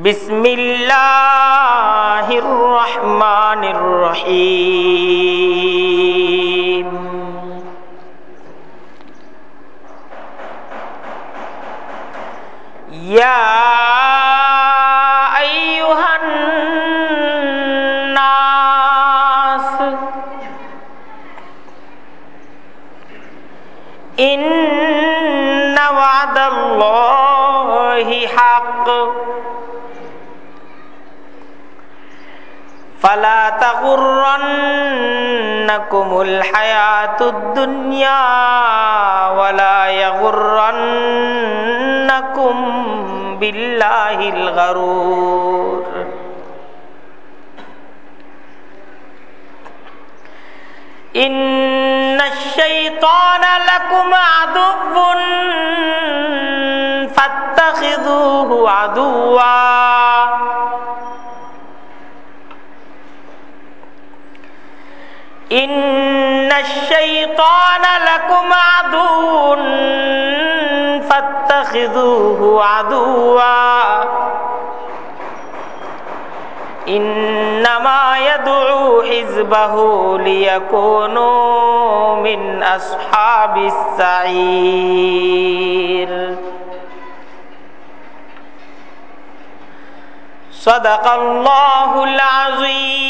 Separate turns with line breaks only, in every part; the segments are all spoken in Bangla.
بسم الله الرحمن الرحيم يا أيها الناس إن وعد الله حق ফালা তাগুরন্নাকুমুল হায়াতুদ দুনিয়া ওয়ালা ইয়াগুরন্নাকুম বিল্লাহিল গারুর। ইন্নাশ শাইতানা লাকুম আদুবুন ফাত্তাখিযুহু আদুওয়া। إن الشيطان لكم عدو فاتخذوه عدوا إنما يدعو حزبه ليكونوا من أصحاب السعير صدق الله العظيم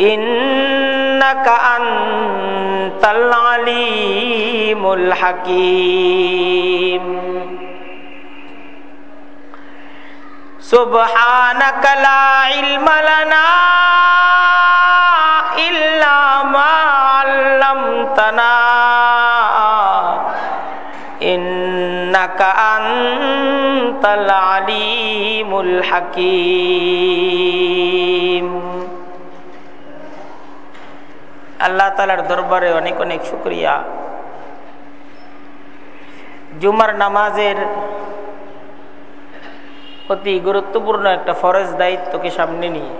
إنك أنت العليم الحكيم سبحانك لا علم لنا إلا ما علمتنا إنك أنت العليم الحكيم আল্লাহ তালার দরবারে অনেক অনেক শুক্রিয়া। জুমার নামাজের অতি গুরুত্বপূর্ণ একটা ফরজ দায়িত্বকে সামনে নিয়ে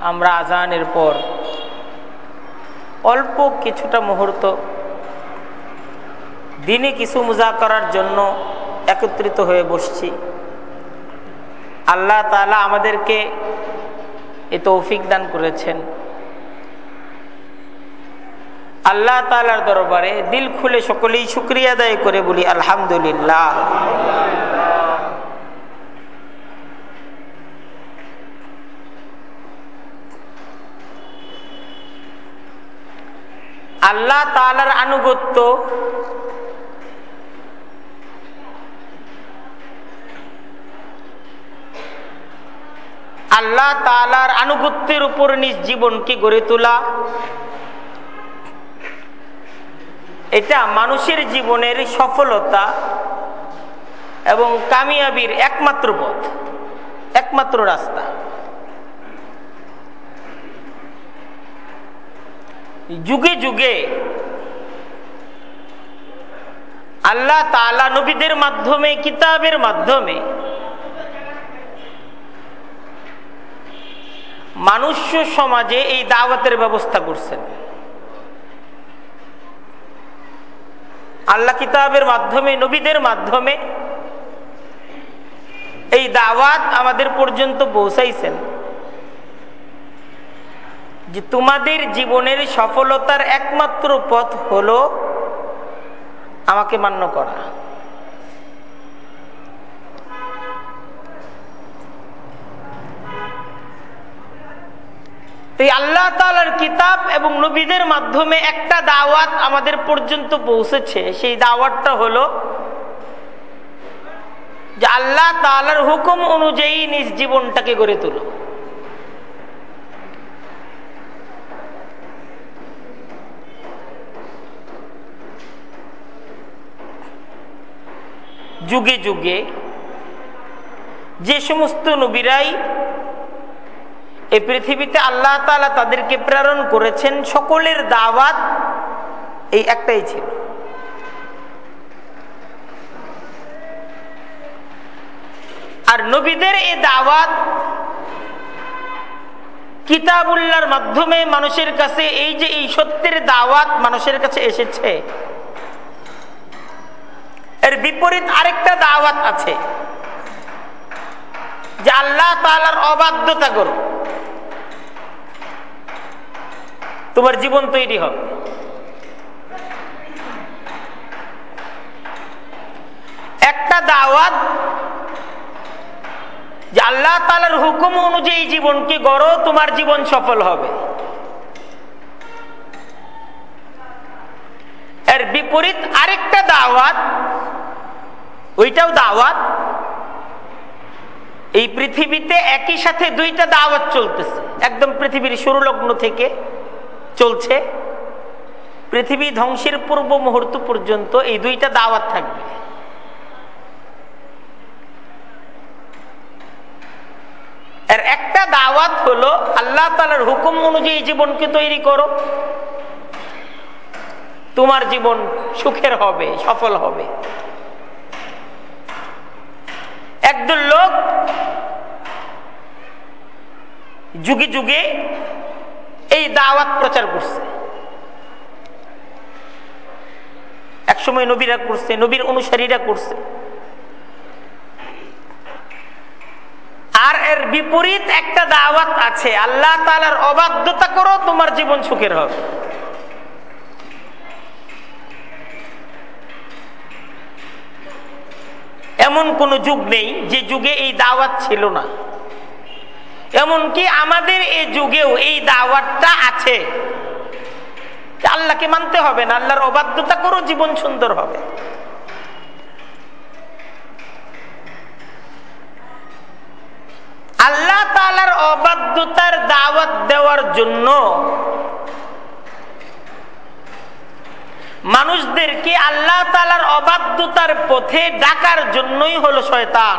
আমরা আজানের পর অল্প কিছুটা মুহূর্ত দিনে কিছু মুজা করার জন্য একত্রিত হয়ে বসছি। আল্লাহ তালা আমাদেরকে এ তৌফিক দান করেছেন। আল্লাহ তালার দরবারে দিল খুলে সকলেই শুক্রিয়া আদায় করে বলি, আলহামদুলিল্লাহ। আল্লাহ তালার আনুগত্য আল্লাহ তালার আনুগত্যের উপর নিজ জীবনকে গড়ে তোলা। এটা মানুষের জীবনের সফলতা এবং কামিয়াবির একমাত্র পথ, একমাত্র রাস্তা। যুগে যুগে আল্লাহ তালা নবীদের মাধ্যমে, কিতাবের মাধ্যমে মানুষ সমাজে এই দাওয়াতের ব্যবস্থা করছেন। আল্লাহ কিতাবের মাধ্যমে, নবীদের মাধ্যমে এই দাওয়াত আমাদের পর্যন্ত পৌঁছাইছেন। যে তোমাদের জীবনের সফলতার একমাত্র পথ হলো আমাকে মান্য করা। এই আল্লাহ তালার কিতাব এবং নবীদের মাধ্যমে একটা দাওয়াত আমাদের পর্যন্ত পৌঁছেছে। সেই দাওয়াতটা হলো যে আল্লাহ তালার হুকুম অনুযায়ী নিজ জীবনটাকে গড়ে তুলো। যুগে যুগে যে সমস্ত নবীরাই এই পৃথিবীতে আল্লাহ তালা তাদেরকে প্রেরণ করেছেন সকলের দাওয়াত এই একটাই ছিল। আর নবীদের এই দাওয়াত কিতাবুল্লার মাধ্যমে মানুষের কাছে এই যে এই সত্যের দাওয়াত মানুষের কাছে এসেছে, এর বিপরীত আরেকটা দাওয়াত আছে, যে আল্লাহ তালার অবাধ্যতা করো তোমার জীবন তৈরি হবে। একটা দাওয়াত যে আল্লাহ তালার হুকুম অনুযায়ী জীবনকে গড়ো, তোমার জীবন সফল হবে। এর বিপরীত আরেকটা দাওয়াত, ওইটাও দাওয়াত, এই পৃথিবীতে একই সাথে দুইটা দাওয়াত চলতেছে। একদম পৃথিবীর শুরু লগ্ন থেকে চলছে। পৃথিবী ধ্বংসের পূর্ব মুহূর্ত পর্যন্ত এই দুইটা দাওয়াত থাকবে। এর একটা দাওয়াত হলো, আল্লাহ তালার হুকুম অনুযায়ী জীবনকে তৈরি করো। তোমার জীবন সুখের হবে, সফল হবে। একদল লোক যুগে যুগে এই দাওয়াত প্রচার করছে। একসময় নবীরা করছে, নবীর অনুসারীরা করছে। আর এর বিপরীত একটা দাওয়াত আছে, আল্লাহ তালার অবাধ্যতা করো, তোমার জীবন সুখের হবে। এমন কোন যুগ নেই, যে যুগে এই দাওয়াত ছিল না। এমনকি আমাদের এই যুগেও এই দাওয়াতটা আছে। আল্লাহকে মানতে হবে না, আল্লাহর অবাধ্যতা করো জীবন সুন্দর হবে। আল্লাহ তালার অবাধ্যতার দাওয়াত দেওয়ার জন্য মানুষদেরকে আল্লাহ তালার অবাধ্যতার পথে ডাকার জন্যই হলো শয়তান।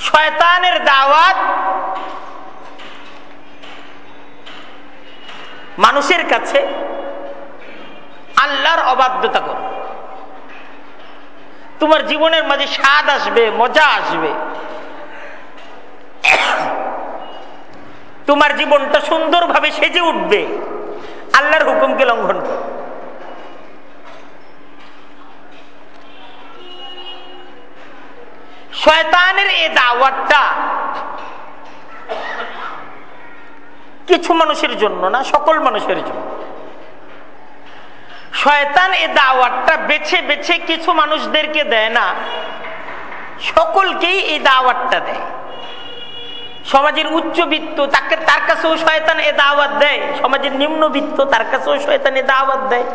শয়তানের দাওয়াত মানুষের কাছে আল্লাহর অবাধ্যতা করো। তোমার জীবনের মাঝে স্বাদ আসবে, মজা আসবে। তোমার জীবনটা সুন্দরভাবে সেজে উঠবে। আল্লাহর হুকুমকে লঙ্ঘন করো। শয়তানের এই দাওয়াতটা কিছু মানুষের জন্য না, সকল মানুষের জন্য। শয়তান এ দাওয়াতটা বেছে বেছে কিছু মানুষদেরকে দেয় না, সকলকেই এই দাওয়াতটা দেয়। সমাজের উচ্চবিত্ত, তাকে তার কাছেও শয়তান এ দাওয়াত দেয়। সমাজের নিম্নবিত্ত, তার কাছেও শয়তান এ দাওয়াত দেয়।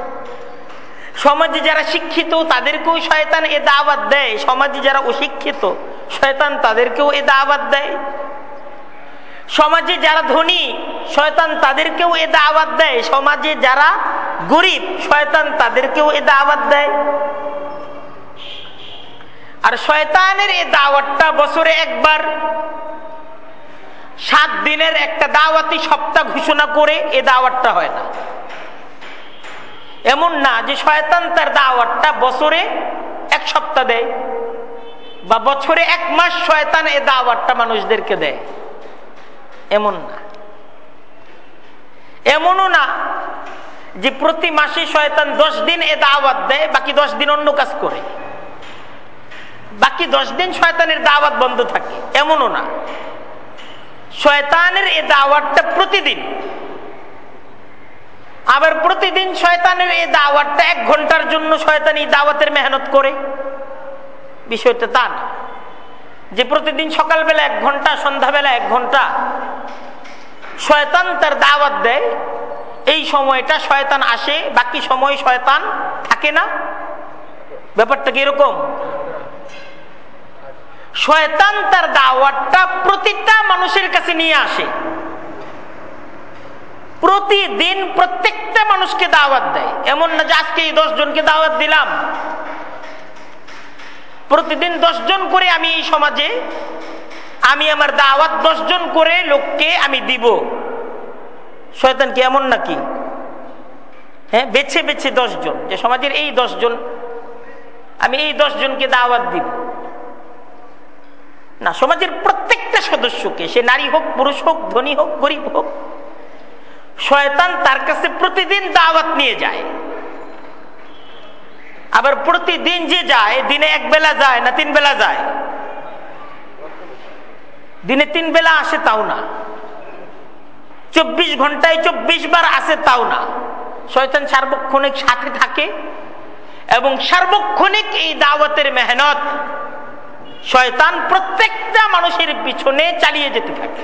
সমাজে যারা শিক্ষিত, তাদেরকেও শয়তান এ দাওয়াত দেয়। সমাজে যারা অশিক্ষিত, শয়তান তাদেরকেও এ দাওয়াত দেয়। সমাজে যারা ধনী, শয়তান তাদেরকেও এ দাওয়াত দেয়। সমাজে যারা গরিব, শয়তান তাদেরকেও এ দাওয়াত দেয়। আর শয়তানের এ দাওয়াতটা বছরে একবার, সাত দিনের একটা দাওয়াতি সপ্তাহ ঘোষণা করে এ দাওয়াতটা হয় না। এমন না যে শয়তান তার দাওয়াতটা বছরে এক সপ্তাহ দেয় বা বছরে এক মাস শয়তান এ দাওয়াতটা মানুষদেরকে দেয়। এমন না। এমনও না যে প্রতি মাসে শয়তান দশ দিন এ দাওয়াত দেয়, বাকি দশ দিন অন্য কাজ করে। বাকি দশ দিন শয়তানের দাওয়াত বন্ধ থাকে। এমনও না। শয়তানের এ দাওয়াতটা প্রতিদিন আবার প্রতিদিন শয়তানের এই দাওয়াতটা এক ঘণ্টার জন্য শয়তান এই দাওয়াতের মেহনত করে। বিষয়টা তা না যে প্রতিদিন সকালবেলা এক ঘণ্টা, সন্ধ্যাবেলা এক ঘণ্টা শয়তান তার দাওয়াত দেয়, এই সময়টা শয়তান আসে, বাকি সময় শয়তান থাকে না। ব্যাপারটা কি এরকম? শয়তান তার দাওয়াতটা প্রতিটা মানুষের কাছে নিয়ে আসে। প্রতিদিন প্রত্যেকটা মানুষকে দাওয়াত দেয়। এমন না যে আজকে এই জনকে দাওয়াত দিলাম। প্রতিদিন জন করে আমি এই সমাজে, আমি আমার দাওয়াত জন করে লোককে আমি দিব। শয়তান কি এমন নাকি? হ্যাঁ বেছে বেছে জন যে সমাজের এই জন আমি এই জনকে দাওয়াত দিব। না, সমাজের প্রত্যেকটা সদস্যকে, সে নারী হোক, পুরুষ হোক, ধনী হোক, গরিব হোক শয়তান তার কাছে প্রতিদিন দাওয়াত নিয়ে যায়। আবার প্রতিদিন যে যায়, দিনে এক বেলা যায় না তিন বেলা যায়? দিনে তিন বেলা আসে তাও না। চব্বিশ ঘন্টায় চব্বিশ বার আসে তাও না। শয়তান সার্বক্ষণিক সাথে থাকে এবং সার্বক্ষণিক এই দাওয়াতের মেহনত শয়তান প্রত্যেকটা মানুষের পিছনে চালিয়ে যেতে থাকে।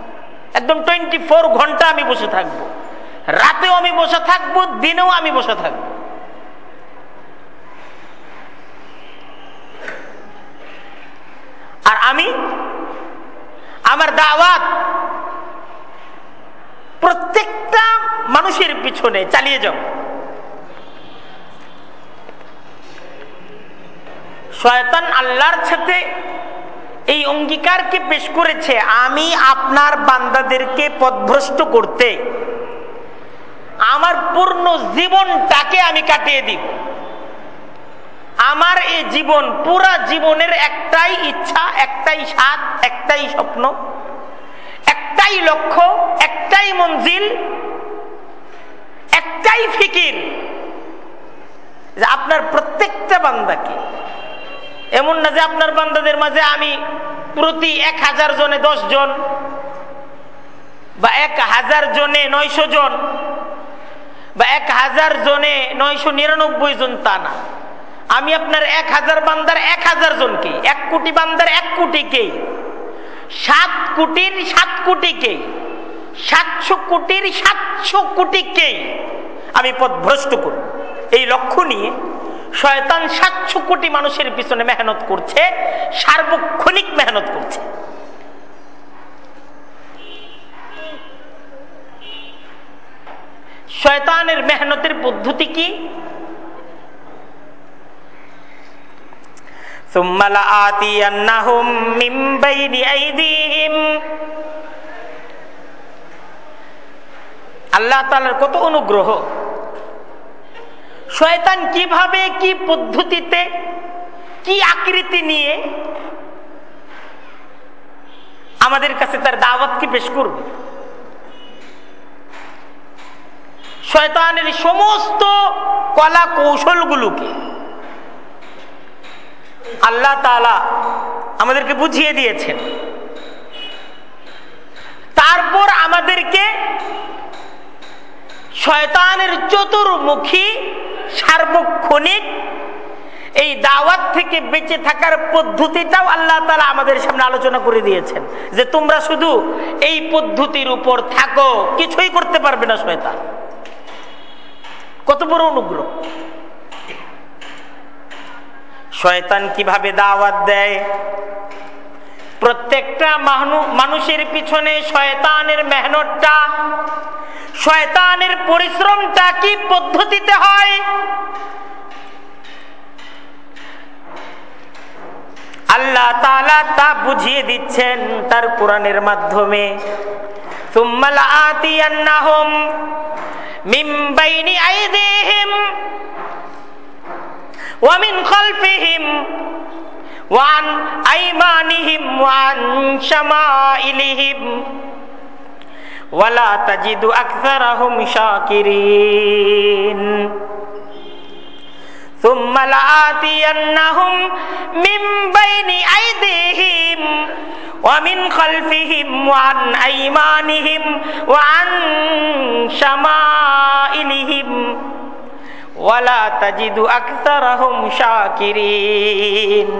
একদম টোয়েন্টি ফোর ঘণ্টা আমি বসে থাকব। রাতেও আমি বসে থাকব, দিনেও আমি বসে থাকব। আর আমি, আমার দাওয়াত প্রত্যেকটা মানুষের পিছনে চালিয়ে যাব। শয়তান আল্লাহর সাথে এই অঙ্গীকারকে পেশ করেছে আমি আপনার বান্দাদেরকে পদভ্রষ্ট করতে। আমার পূর্ণ জীবনটাকে আমি কাটিয়ে দিব। আমার এই জীবন, পুরা জীবনের একটাই ইচ্ছা, একটাই স্বাদ, একটাই স্বপ্ন, একটাই লক্ষ্য, একটাই মঞ্জিল, একটাই ফিকির আপনার প্রত্যেকটা বান্দাকে এমন না যে আপনার বান্দাদের মাঝে আমি প্রতি এক হাজার জনে দশ জন বা এক হাজার জনে নয়শো জন বা এক হাজার জনে নয়শো নিরানব্বই জন তা না। আমি আপনার এক হাজার বান্দার এক হাজার জনকে এক কোটি বান্দার এক কোটিকে সাত কোটির সাত কোটিকে সাতশো কোটির সাতশো কোটিকে আমি পথভ্রষ্ট করব। এই লক্ষ্য নিয়ে শয়তান সাতশো কোটি মানুষের পিছনে মেহনত করছে, সার্বক্ষণিক মেহনত করছে। শয়তানের মেহনতের পদ্ধতি কি? আল্লাহ তালার কত অনুগ্রহ শয়তান কীভাবে কি পদ্ধতিতে, কি আকৃতি নিয়ে আমাদের কাছে তার দাওয়াতকে পেশ করবে? শয়তানের সমস্ত কলা কৌশলগুলোকে আল্লাহ তালা আমাদেরকে বুঝিয়ে দিয়েছেন। তারপর আমাদেরকে শয়তানের চতুর্মুখী সার্বক্ষণিক এই দাওয়াত থেকে বেঁচে থাকার পদ্ধতিটাও আল্লাহ তালা আমাদের সামনে আলোচনা করে দিয়েছেন যে তোমরা শুধু এই পদ্ধতির উপর থাকো, কিছুই করতে পারবে না শয়তান। কত বড় অনুগ্রহ। শয়তান কীভাবে দাওয়াত দেয়? প্রত্যেকটা মানুষের পিছনে শয়তানের মেহনতটা, শয়তানের পরিশ্রমটা কি পদ্ধতিতে হয়? আল্লাহ তালা তা বুঝিয়ে দিচ্ছেন তার কোরআনের মাধ্যমে। সুম্মাল আতিয়ান্নাহুম মিম বাইনি আইদিহিম ومن خلفهم وعن أيمانهم وعن شمائلهم ولا تجد أكثرهم شاكرين ثم لآتينهم من بين أيديهم ومن خلفهم وعن أيمانهم وعن شمائلهم ওয়ালা তাজিদু আকতারাহুম শাকিরিন।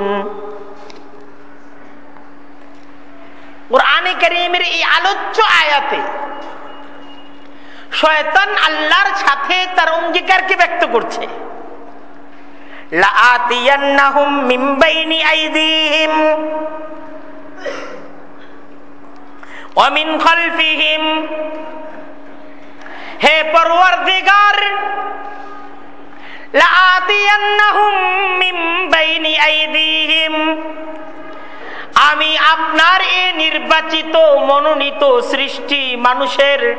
কোরআনে কারীমের এই আলোচ্য আয়াতে শয়তান আল্লাহর সাথে তার অঙ্গীকারকে ব্যক্ত করছে। লাআতিয়ান্নাহুম মিন বাইনি আমি আপনার এ নির্বাচিত, মনোনীত, সৃষ্টি মানুষের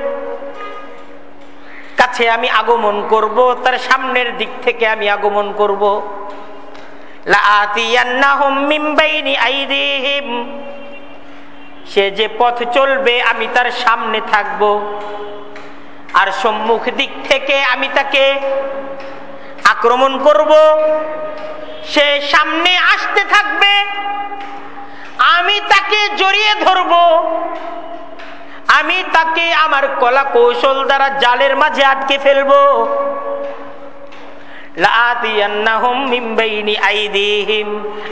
কাছে আমি আগমন করব, তার সামনের দিক থেকে আমি আগমন করব। সে যে পথ চলবে, আমি তার সামনে থাকব। আর সম্মুখ দিক থেকে আমি তাকে আক্রমণ করব। সে সামনে আসতে থাকবে। আমি তাকে জড়িয়ে ধরব। আমি তাকে আমার কলা কৌশল দ্বারা জালের মাঝে আটকে ফেলব।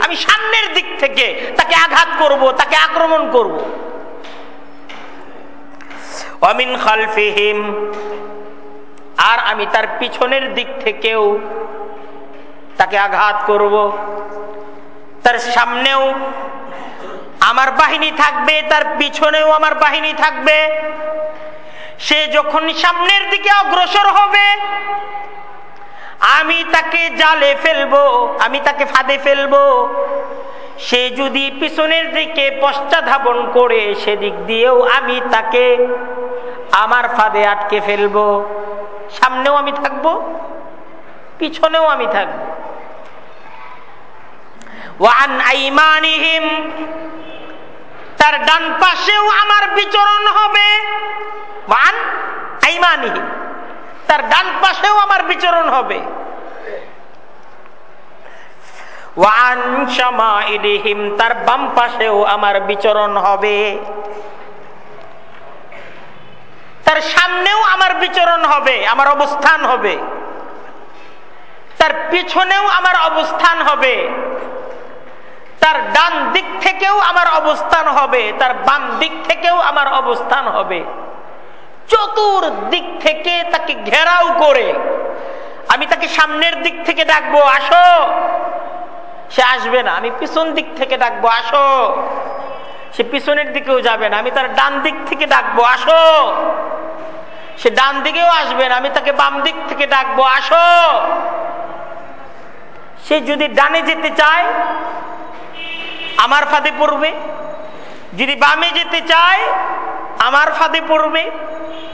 আমি সামনের দিক থেকে তাকে আঘাত করব, তাকে আক্রমণ করব। অমিন খালফিহিম। আর আমি তার পিছনের দিক থেকেও তাকে আঘাত করব। তার সামনেও আমার বাহিনী থাকবে, তার পিছনেও আমার বাহিনী থাকবে। সে যখন সামনের দিকে অগ্রসর হবে, আমি তাকে জালে ফেলব, আমি তাকে ফাঁদে ফেলব। সে যদি পিছনের দিকে পশ্চাধাবন করে সেদিক দিয়েও আমি তাকে আমার ফাঁদে আটকে ফেলব। সামনেও আমি থাকব, পিছনেও আমি থাকব। ওয়ান তার ডান পাশেও আমার বিচরণ হবে। ওয়ান তার ডান পাশেও আমার বিচরণ হবে। তার বাম পাশেও আমার বিচরণ হবে। তার সামনেও আমার বিচরণ হবে, আমার অবস্থান হবে। তার পিছনেও আমার অবস্থান হবে। তার ডান দিক থেকেও আমার অবস্থান হবে, তার বাম দিক থেকেও আমার অবস্থান হবে। চতুর দিক থেকে তাকে ঘেরাও করে, আমি তাকে সামনের দিক থেকে ডাকবো, আসো। সে আসবে না, আমি পিছন দিক থেকে ডাকবো, আসো। সে পিছনের দিকেও যাবে না, আমি তার ডান দিক থেকে ডাকবো, আসো। সে ডান দিকেও আসবে না, আমি তাকে বাম দিক থেকে ডাকবো, আসো। সে যদি ডানে যেতে চায়, আমার ফাঁদে পড়বে। যদি বামে যেতে চায়, আমার ফাঁদে পড়বে।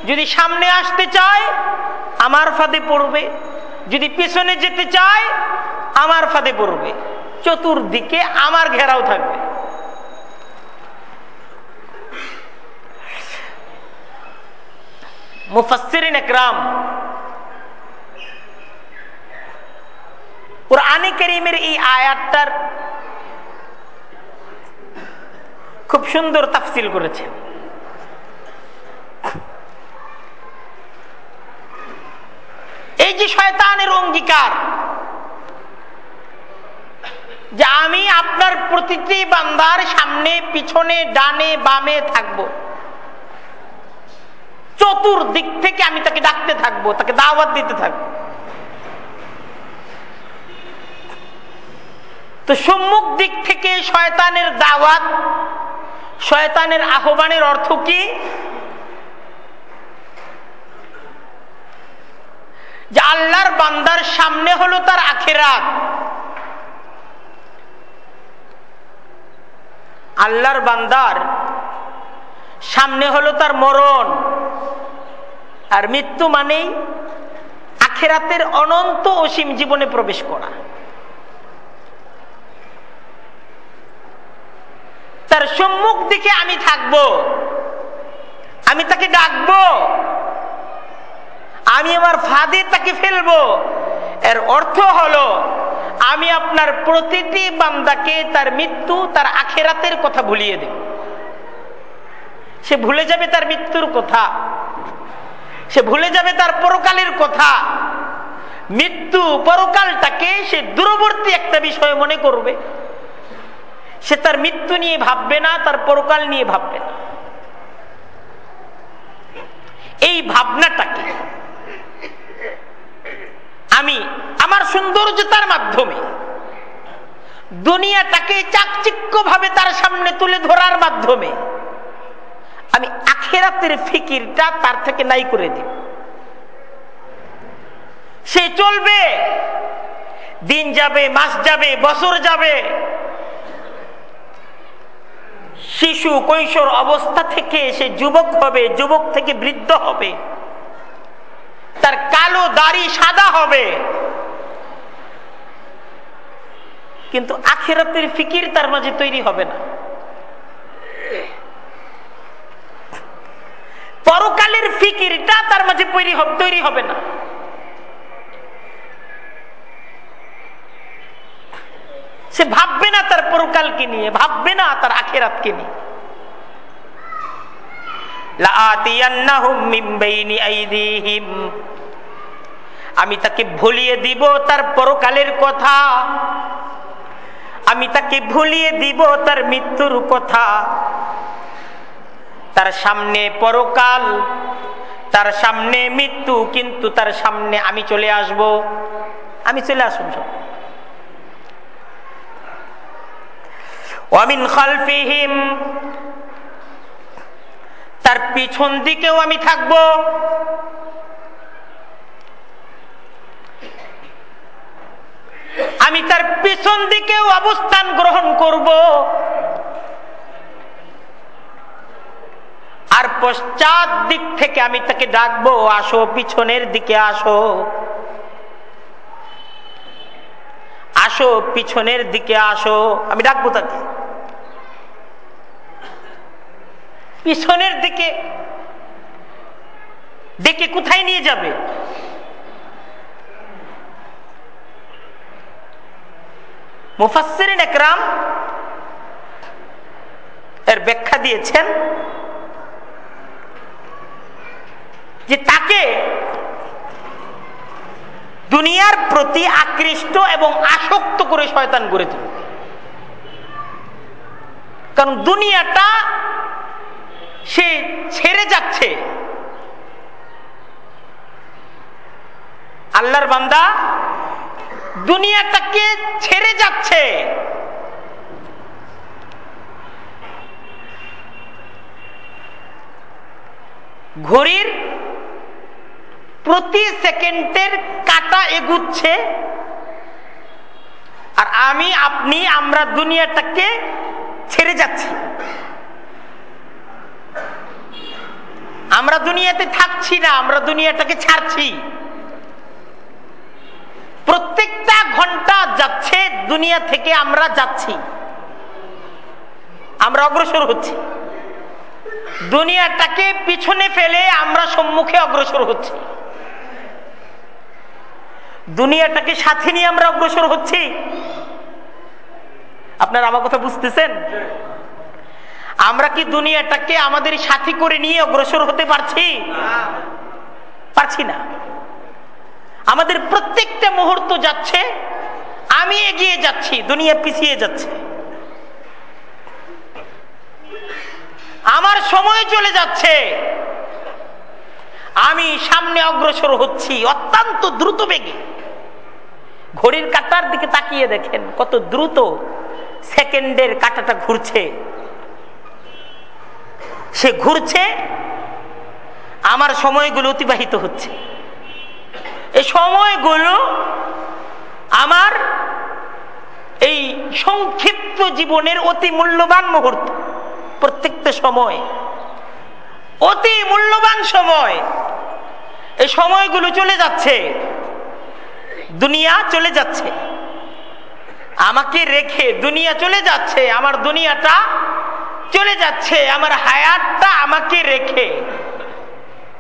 যদি সামনে আসতে চায়, আমার ফাঁদে পড়বে। যদি পিছনে যেতে চায়, আমার ফাঁদে পড়বে। চতুর্দিকে আমার ঘেরাও থাকবে। এই আয়াতটার খুব সুন্দর তাফসিল করেছেন। এই যে শয়তানের অঙ্গীকার যে আমি আপনার প্রতিটি বান্দার সামনে, পিছনে, ডানে, বামে থাকব। চতুর্দিক থেকে আমি তাকে ডাকতে থাকব, তাকে দাওয়াত দিতে থাকব। তো সম্মুখ দিক থেকে শয়তানের দাওয়াত, শয়তানের আহ্বানের অর্থ কি? যে আল্লাহর বান্দার সামনে হলো তার আখেরাত। আল্লাহর বান্দার। সামনে হলো তার মরণ। আর মৃত্যু মানেই আখেরাতের অনন্ত অসীম জীবনে প্রবেশ করা। তার সম্মুখ দিকে আমি থাকব। আমি তাকে ডাকবো। আমি আমার ফাঁদে তাকে ফেলব। এর অর্থ হলো, আমি আপনার প্রতিটি বান্দাকে তার মৃত্যু, তার আখেরাতের কথা ভুলিয়ে দেব। সে ভুলে যাবে তার মৃত্যুর কথা। সে ভুলে যাবে তার পরকালের কথা। মৃত্যু পরকালটাকে সে দূরবর্তী একটা বিষয় মনে করবে। সে তার মৃত্যু নিয়ে ভাববে না, তার পরকাল নিয়ে ভাববে না। এই ভাবনাটাকে আমি আমার সৌন্দর্যতার মাধ্যমে, দুনিয়াটাকে চাকচিক্য ভাবে তার সামনে তুলে ধরার মাধ্যমে, আমি আখেরাতের ফিকিরটা তার থেকে নাই করে দিব। সে চলবে, দিন যাবে, মাস যাবে, বছর যাবে। শিশু, কৈশোর অবস্থা থেকে সে যুবক হবে, যুবক থেকে বৃদ্ধ হবে। তার কালো দাড়ি সাদা হবে। কিন্তু আখেরাতের ফিকির তার মাঝে তৈরি হবে না। পরকালের ফিকিরটা তার মাঝে তৈরি হবে না। সে ভাববে না তার পরকালকে নিয়ে, ভাববে না তার আখেরাতকে নিয়ে। আমি তাকে ভুলিয়ে দিব তার পরকালের কথা। আমি তাকে ভুলিয়ে দিব তার মৃত্যুর কথা। তার সামনে পরকাল, তার সামনে মৃত্যু, কিন্তু তার সামনে আমি চলে আসব। আমি চলে আসব সব। ওয়ামিন খালফিহিম, তার পিছন দিকেও আমি থাকব। আমি তার পিছন দিকেও অবস্থান গ্রহণ করব। আর পশ্চাৎ দিক থেকে আমি তাকে ডাকবো, আসো, পিছনের দিকে আসো। আসো, পিছনের দিকে আসো। আমি ডাকবো তাকে। পিছনের দিকে ডেকে কোথায় নিয়ে যাবে? মুফাসসিরিন একরাম এর ব্যাখ্যা দিয়েছেন যে তাকে দুনিয়ার প্রতি আকৃষ্ট এবং আসক্ত করে শয়তান করে তুলবে কারণ দুনিয়াটা সে ছেড়ে যাচ্ছে। আল্লাহর বান্দা দুনিয়াটাকে ছেড়ে যাচ্ছে? ঘড়ির প্রতি সেকেন্ডের কাটা এগুচ্ছে। আর আমি, আপনি, আমরা দুনিয়াটাকে ছেড়ে যাচ্ছি? আমরা দুনিয়াতে থাকছি না, আমরা দুনিয়াটাকে ছাড়ছি। প্রত্যেকটা ঘণ্টা যাচ্ছে, দুনিয়া থেকে আমরা যাচ্ছি। আমরা অগ্রসর হচ্ছি। দুনিয়াটাকে পিছনে ফেলে আমরা সম্মুখে অগ্রসর হচ্ছি। দুনিয়াটাকে সাথে নিয়ে আমরা অগ্রসর হচ্ছি। আপনার আমার কথা বুঝতেছেন? আমরা কি দুনিয়াটাকে আমাদের সাথী করে নিয়ে অগ্রসর হতে পারছি? পারছি না। আমাদের প্রত্যেকটা মুহূর্ত যাচ্ছে, আমি এগিয়ে যাচ্ছি, দুনিয়া পিছিয়ে যাচ্ছে। আমার সময় চলে যাচ্ছে। আমি সামনে অগ্রসর হচ্ছি, অত্যন্ত দ্রুত বেগে। ঘড়ির কাটার দিকে তাকিয়ে দেখেন, কত দ্রুত সেকেন্ডের কাটাটা ঘুরছে। সে ঘুরছে, আমার সময়গুলো অতিবাহিত হচ্ছে। এই সময়গুলো আমার এই সংক্ষিপ্ত জীবনের অতি মূল্যবান মুহূর্ত। প্রত্যেকটা সময়। অতি মূল্যবান সময়। এই সময়গুলো চলে যাচ্ছে। দুনিয়া চলে যাচ্ছে। আমাকে রেখে দুনিয়া চলে যাচ্ছে। আমার দুনিয়াটা চলে যাচ্ছে। আমার হায়াতটা আমাকে রেখে।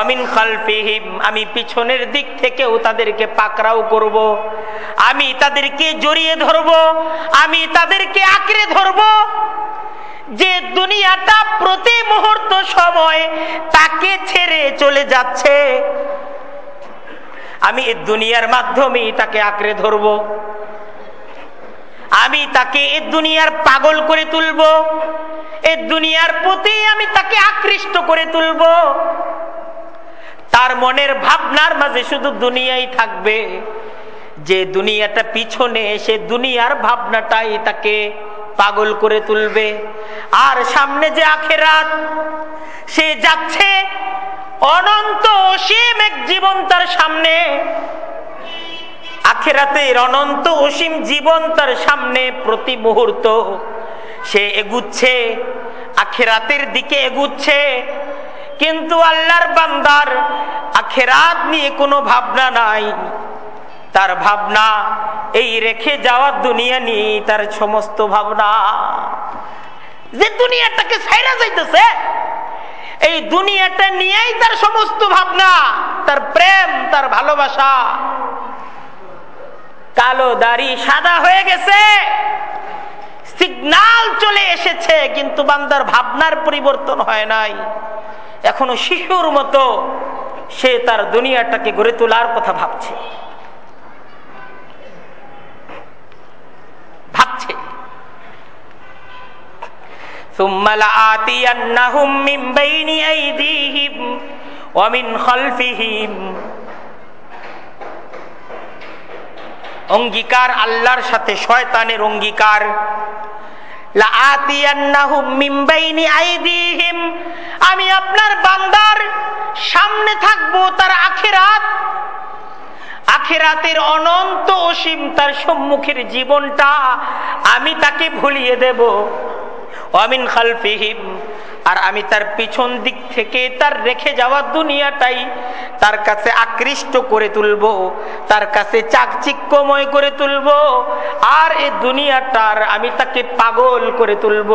অমিন খালফিহিম, আমি পিছনের দিক থেকেও তাদেরকে পাকড়াও করব। আমি তাদেরকে জড়িয়ে ধরব। আমি তাদেরকে আঁকড়ে ধরব। যে দুনিয়াটা প্রতি মুহূর্ত সময় তাকে ছেড়ে চলে যাচ্ছে, আমি এ দুনিয়ার মাধ্যমেই তাকে আঁকড়ে ধরব। আমি তাকে এ দুনিয়ার পাগল করে তুলব। এ দুনিয়ার প্রতি আমি তাকে আকৃষ্ট করে তুলব। তার মনের ভাবনার মাঝে শুধু দুনিয়াই থাকবে। যে দুনিয়াটা পিছনে সে দুনিয়ার ভাবনাটাই তাকে পাগল করে তুলবে। আর সামনে যে আখেরাত, সে যাচ্ছে অনন্ত অসীম এক জীবন তার সামনে। আখেরাতের অনন্ত অসীম জীবন তার সামনে প্রতি মুহূর্ত সে এগুচ্ছে, আখেরাতের দিকে এগুচ্ছে। কিন্তু আল্লাহর বান্দার আখেরাত নিয়ে কোনো ভাবনা নাই। তার ভাবনা, এই রেখে যাওয়ার দুনিয়া নিয়ে তার সমস্ত ভাবনা। যে দুনিয়াটাকে সাইরা যাইতেছে, এই দুনিয়াটা নিয়েই তার সমস্ত ভাবনা, তার প্রেম, তার ভালোবাসা। কালো দাড়ি সাদা হয়ে গেছে, সিগনাল চলে এসেছে, কিন্তু বান্দার ভাবনার পরিবর্তন হয় নাই। এখনও শিশুর মতো সে তার দুনিয়াটাকে গড়ে তোলার কথা ভাবছে। ভাবছে। অঙ্গীকার আল্লাহর সাথে শয়তানের অঙ্গীকার। আমি আপনার বান্দার সামনে থাকব, তার আখেরাত। আখেরাতের অনন্ত অসীম তার সম্মুখের জীবনটা আমি তাকে ভুলিয়ে দেব। অমিন খালফিহিম আর আমি তার পিছন দিক থেকে তার রেখে যাওয়া দুনিয়াটাই তার কাছে আকৃষ্ট করে তুলব, তার কাছে চাকচিক্যময় করে তুলব, আর এ দুনিয়াটার আমি তাকে পাগল করে তুলব।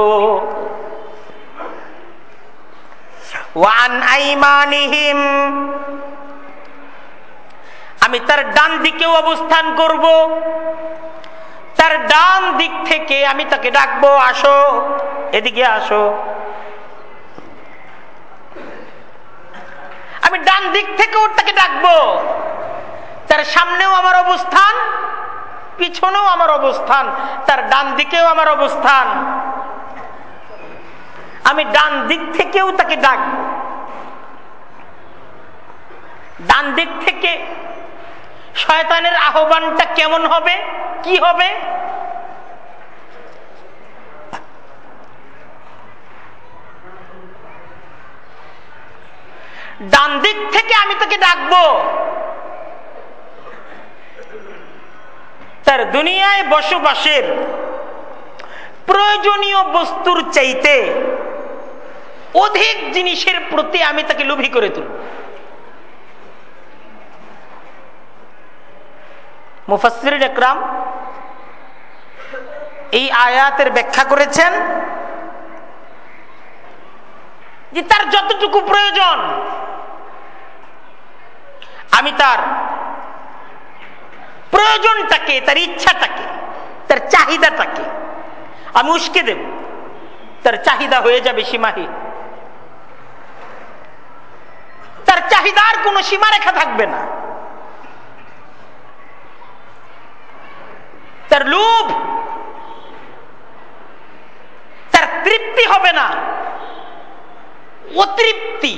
ওয়ান আমি তার ডান দিকেও অবস্থান করব, তার ডান দিক থেকে আমি তাকে ডাকবো, আসো, এদিকে আসো। আমি ডান দিক থেকে ওটাকে ডাকবো। তার সামনেও আমার অবস্থান, পিছনেও আমার অবস্থান, তার ডান দিকেও আমার অবস্থান। আমি ডান দিক থেকেও তাকে ডাকবো। ডান দিক থেকে শয়তানের আহ্বানটা কেমন হবে? কি হবে? ডান দিক থেকে আমি তাকে ডাকবো। তার দুনিয়ায় বসবাসের প্রয়োজনীয় বস্তুর চাইতে অধিক জিনিসের প্রতি আমি তাকে লোভী করে তুলব। মুফাসির একরাম এই আয়াতের ব্যাখ্যা করেছেন যে তার যতটুকু প্রয়োজন আমি তার প্রয়োজনটাকে, তার ইচ্ছাটাকে, তার চাহিদাটাকে আমি উস্কে দেব। তার চাহিদা হয়ে যাবে সীমাহীন। তার চাহিদার কোনো সীমারেখা থাকবে না। তার লোভ, তার তৃপ্তি হবে না। অতৃপ্তি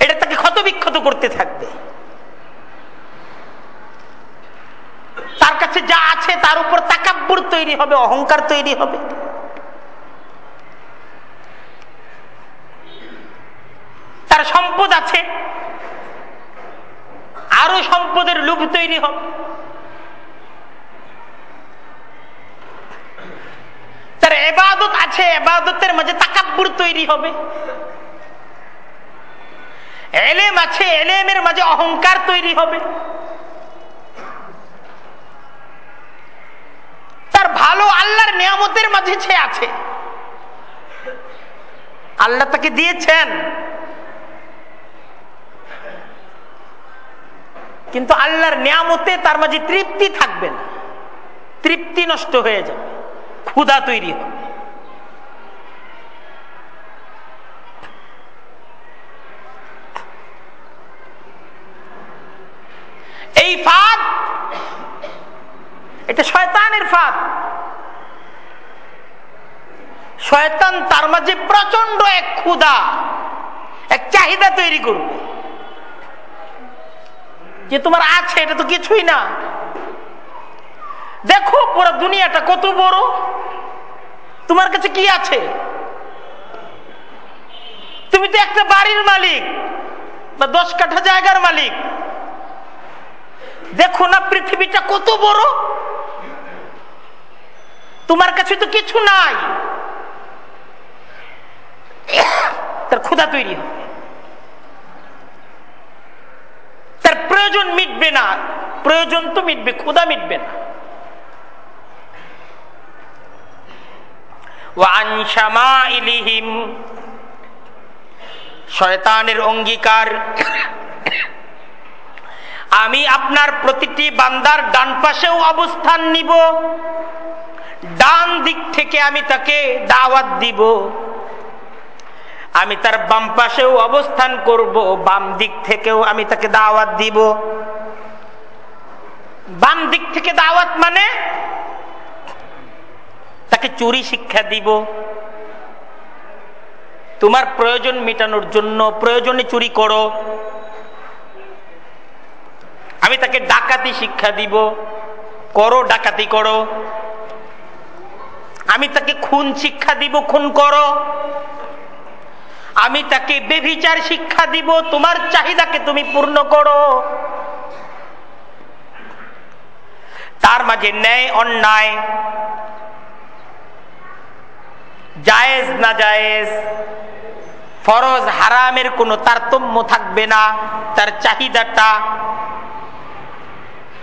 এটা তাকে ক্ষতবিক্ষত করতে থাকবে। তার কাছে যা আছে তার উপর তাকাব্বুর তৈরি হবে, অহংকার তৈরি হবে। তার সম্পদ আছে, আরও সম্পদের লোভ তৈরি হবে। তার এবাদত আছে, এবাদতের মাঝে তাকাব্বুর তৈরি হবে। এলেম আছে, এলেমের মাঝে অহংকার তৈরি হবে। তার ভালো আল্লাহর নিয়ামতের মাঝে সে আছে। আল্লাহ তাকে দিয়েছেন। কিন্তু আল্লাহর নিয়ামতে তার মাঝে তৃপ্তি থাকবে না। তৃপ্তি নষ্ট হয়ে যাবে। ক্ষুধা তৈরি হবে। এই ফাঁদ, এটা শয়তানের ফাঁদ। শয়তান তার মাঝে প্রচণ্ড এক ক্ষুধা, এক চাহিদা তৈরি করবে। যে তোমার আছে, এটা তো কিছুই না। দেখো পুরো দুনিয়াটা কত বড়। তোমার কাছে কি আছে? তুমি তো একটা বাড়ির মালিক বা দশ কাঠা জায়গার মালিক। দেখো না পৃথিবীটা কত বড়। তোমার কাছে তো কিছু নাই। তার ক্ষুধা তৈরি হবে। তার প্রয়োজন মিটবে না। প্রয়োজন তো মিটবে, ক্ষুধা মিটবে না। শয়তানের অঙ্গীকার আমি আপনার প্রতিটি বান্দার ডান পাশেও অবস্থান নিব। ডান দিক থেকে আমি তাকে দাওয়াত দিব। আমি তার বাম পাশেও অবস্থান করব, বাম দিক থেকেও আমি তাকে দাওয়াত দিব। বাম দিক থেকে দাওয়াত মানে তাকে চুরি শিক্ষা দিব। তোমার প্রয়োজন মেটানোর জন্য, প্রয়োজনে চুরি করো। আমি তাকে ডাকাতি শিক্ষা দিব, করো, ডাকাতি করো। আমি তাকে খুন শিক্ষা দিব, খুন করো। আমি তাকে বেভিচার শিক্ষা দিব, তোমার চাহিদাকে তুমি পূর্ণ করো। তার মাঝে ন্যায়, অন্যায়, জায়েজ, না জায়েজ, ফরজ, হারামের কোনো তারতম্য থাকবে না। তার চাহিদাটা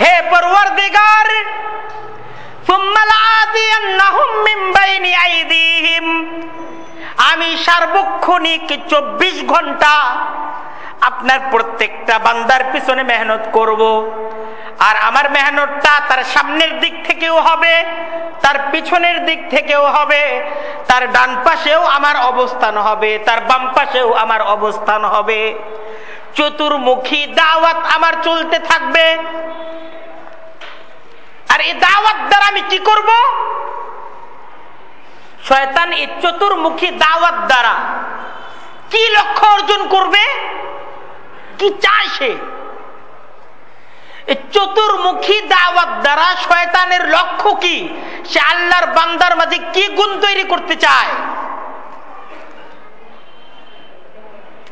হে পরওয়ারদিগার আমি সার্বক্ষণিক চব্বিশ ঘণ্টা আপনার প্রত্যেকটা বান্দার পিছনে মেহনত করব। আর আমার মেহনতটা তার সামনের দিক থেকেও হবে, তার পিছনের দিক থেকেও হবে, তার ডান পাশেও আমার অবস্থান হবে, তার বাম পাশেও আমার অবস্থান হবে। চতুর্মুখী দাওয়াত আমার চলতে থাকবে। আর এই দাওয়াত দ্বারা আমি কি করব? শয়তান এই চতুর্মুখী দাওয়াত দ্বারা কি লক্ষ্য অর্জন করবে? কি চায় সে? চতুর্মুখী দাওয়াত দ্বারা শয়তানের লক্ষ্য কি? সে আল্লাহর বান্দার মাঝে কি গুণ তৈরি করতে চায়?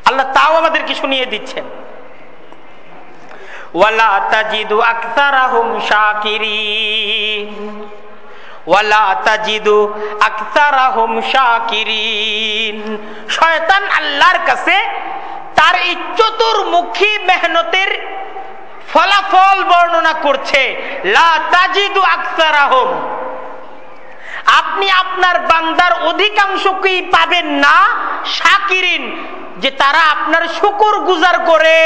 আল্লাহ তাও আমাদেরকে শুনিয়ে দিচ্ছেন। ওয়ালা তাজিদু আকসারাহুম শাকিরিন। ওয়ালা তাজিদু আকসারাহুম শাকিরিন। শয়তান আল্লাহর কাছে তার এই চতুর্মুখী মেহনতের ফলাফল বর্ণনা করছে, লা তাজিদু আকসারাহুম। আপনি আপনার বান্দার অধিকাংশকেই পাবেন না শাকিরিন, যে তারা আপনার শুকুর গুজার করে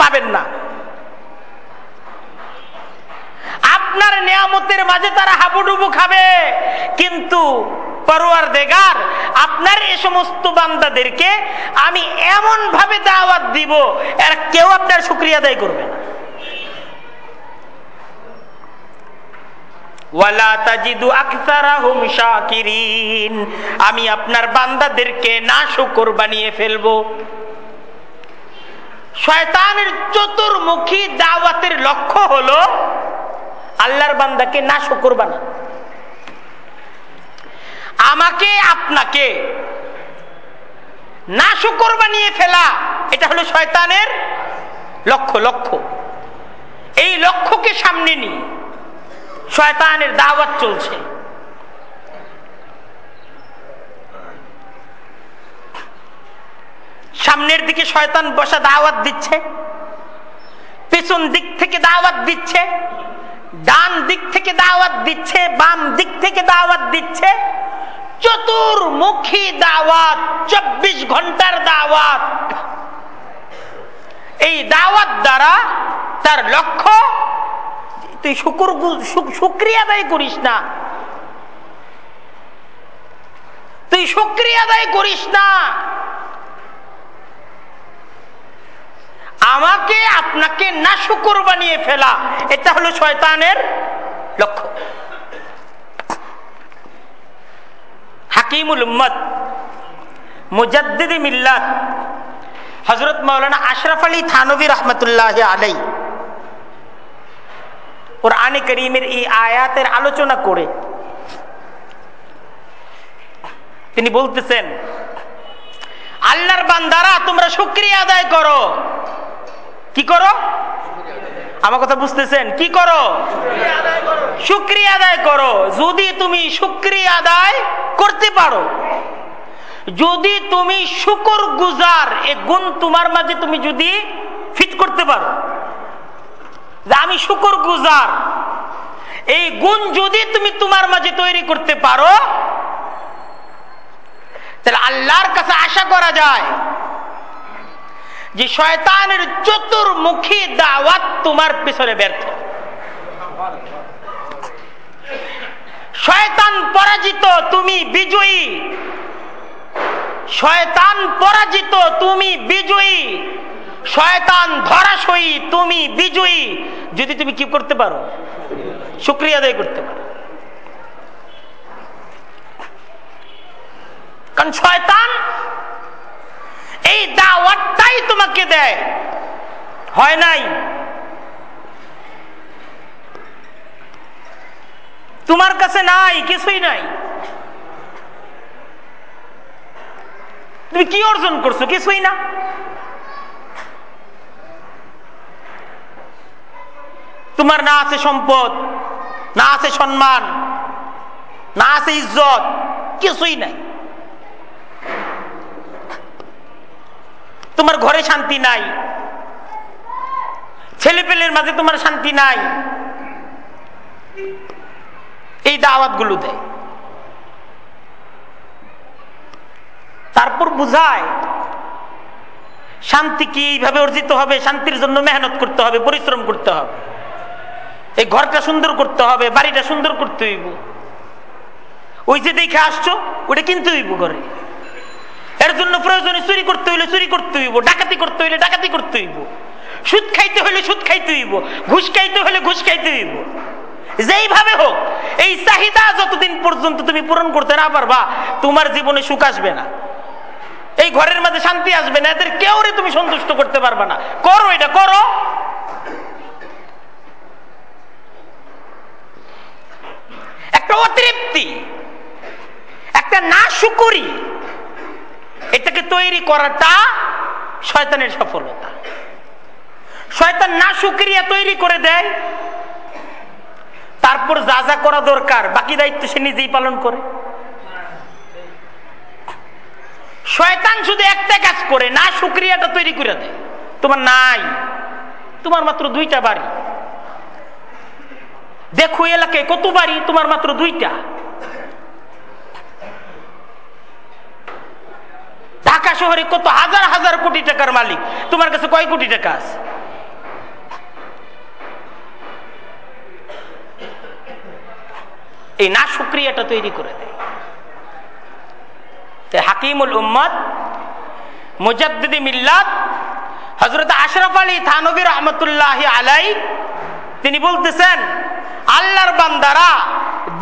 পাবেন না। আপনার নিয়ামতের মাঝে তারা হাবুডুবু খাবে। কিন্তু আপনার এ সমস্ত বান্দাদেরকে আমি এমন ভাবে দাওয়াত দিব, এরা কেউ আপনার করবে না। আমি আপনার বান্দাদেরকে না শুকর বানিয়ে ফেলব। শয়তানের চতুর্মুখী দাওয়াতের লক্ষ্য হলো আল্লাহর বান্দাকে না শুকর বানা আমাকে, আপনাকে না শুকর বানিয়ে ফেলা, এটা হলো শয়তানের লক্ষ্য লক্ষ্য। এই লক্ষ্যকে সামনে নিয়ে শয়তানের দাওয়াত চলছে। সামনের দিকে শয়তান বসা দাওয়াত দিচ্ছে, পেছন দিক থেকে দাওয়াত দিচ্ছে। ডান দিক থেকে দাওয়াত দিচ্ছে, বাম দিক থেকে দাওয়াত দিচ্ছে। চতুর্মুখী দাওয়াত, চব্বিশ ঘণ্টার দাওয়াত। এই দাওয়াত দ্বারা তার লক্ষ্য, তুই শুকুর শুক্রিয়া আদায় করিস না। তুই শুক্রিয়া আদায় করিস না। আমাকে আপনাকে না শুকুর বানিয়ে ফেলা। এটা হলো শয়তানের লক্ষ্য। হাকিমুল উম্মদ মিল্লাত হজরত মৌলানা আশরাফ আলী থানবী রহমতুল্লাহ আলাই কোরআনে করিমের এই আয়াতের আলোচনা করে তিনি বলতেছেন, আল্লাহর বান্দারা তোমরা শুক্রিয়া আদায় করো। কি করো? আমার কথা বুঝতেছেন? কি করো? শুক্রিয়া আদায় করো। যদি তুমি শুক্রিয়া আদায় করতে পারো, যদি তুমি শুকর গুজার এ গুণ তোমার মাঝে তুমি যদি ফিট করতে পারো, যে আমি শুকর গুজার এই গুণ যদি তুমি তোমার মাঝে তৈরি করতে পারো, তাহলে আল্লাহর কাছে আশা করা যায় যে শয়তানের চতুর্মুখী দাওয়াত তোমার পিছনে ব্যর্থ। শয়তান পরাজিত, তুমি বিজয়ী। শয়তান পরাজিত, তুমি বিজয়ী। শয়তান ধরাশয়ী, তুমি বিজয়ী। যদি তুমি কি করতে পারো, শুক্রিয়া আদায় করতে পারো। কারণ শয়তান এই দাওয়াতটাই তোমাকে দেয়। হয় নাই? তোমার কাছে নাই, কিছুই নাই। তুমি কি অর্জন করছ? কিছুই না। তোমার না আছে সম্পদ, না আছে সম্মান, না আছে ইজ্জত, কিছুই নাই। তোমার ঘরে শান্তি নাই। ছেলে পেলের মাঝে তোমার শান্তি নাই। এই দাওয়াতগুলো দেয়। তারপর বুঝায়, শান্তি কি এইভাবে অর্জিত হবে? শান্তির জন্য মেহনত করতে হবে, পরিশ্রম করতে হবে। এই ঘরটা সুন্দর করতে হবে, বাড়িটা সুন্দর করতে হইব। ওই যে দেখে আসছো ওটা কিনতে হইব ঘরে। এর জন্য প্রয়োজনে চুরি করতে হইলে চুরি করতে হইব, ডাকাতি করতে হইলে ডাকাতি করতে হইব। সুদ খাইতে হইলে সুদ খাইতে হইব, ঘুষ খাইতে হইলে ঘুষ খাইতে হইব। যেইভাবে হোক, এই চাহিদা যতদিন পর্যন্ত তুমি পূরণ করতে না পারবা, তোমার জীবনে সুখ আসবে না। এই ঘরের মাঝে শান্তি আসবে না, এদের কেউ তুমি সন্তুষ্ট করতে পারবা না। করো এটা, করো। একটা অতৃপ্তি, একটা না শুকুরি এটাকে তৈরি করাটা শয়তানের সফলতা। শয়তান না শুক্রিয়া তৈরি করে দেয়, তারপর যা যা করা দরকার, বাকি দায়িত্ব সে নিজেই পালন করে। শয়তান শুধু একটা কাজ করে, না শুক্রিয়াটা তৈরি করে দেয়। তোমার নাই, তোমার মাত্র দুইটা বাড়ি। দেখো এলাকায় কত বাড়ি, তোমার মাত্র দুইটা। ঢাকা শহরে কত হাজার হাজার কোটি টাকার মালিক। তোমার কাছে কয় কোটি টাকা আছে? এই না সুক্রিয়াটা তৈরি করে দেয়। হাকিমুল উম্মদ মুজাদ্দিদি মিল্লাত হজরত আশরাফ আলী থানবী রহমতুল্লাহ আলাই তিনি বলতেছেন, আল্লাহর বান্দারা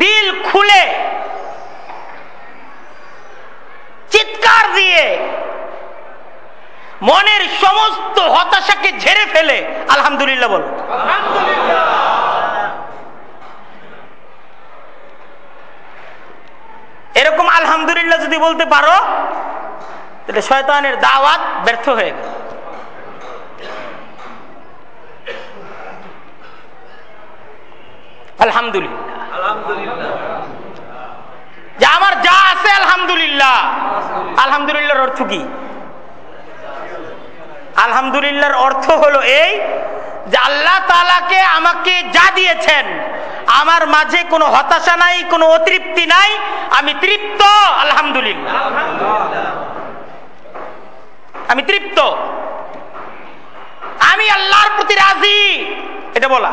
দিল খুলে চিৎকার দিয়ে মনের সমস্ত হতাশাকে ঝেড়ে ফেলে, আলহামদুলিল্লাহ বল। এরকম আলহামদুলিল্লাহ যদি বলতে পারো, তাহলে শয়তানের দাওয়াত ব্যর্থ হয়ে গেল। আলহামদুলিল্লাহ। যে আমার যা আছে, আলহামদুলিল্লাহ। আলহামদুলিল্লাহর অর্থ কি? আলহামদুলিল্লাহর অর্থ হলো এই যে আল্লাহ তালাকে আমাকে যা দিয়েছেন, আমার মাঝে কোনো হতাশা নাই, কোনো অতৃপ্তি নাই, আমি তৃপ্ত, আলহামদুলিল্লাহ। আমি তৃপ্ত। আমি আল্লাহর প্রতি রাজি। এটা বলা।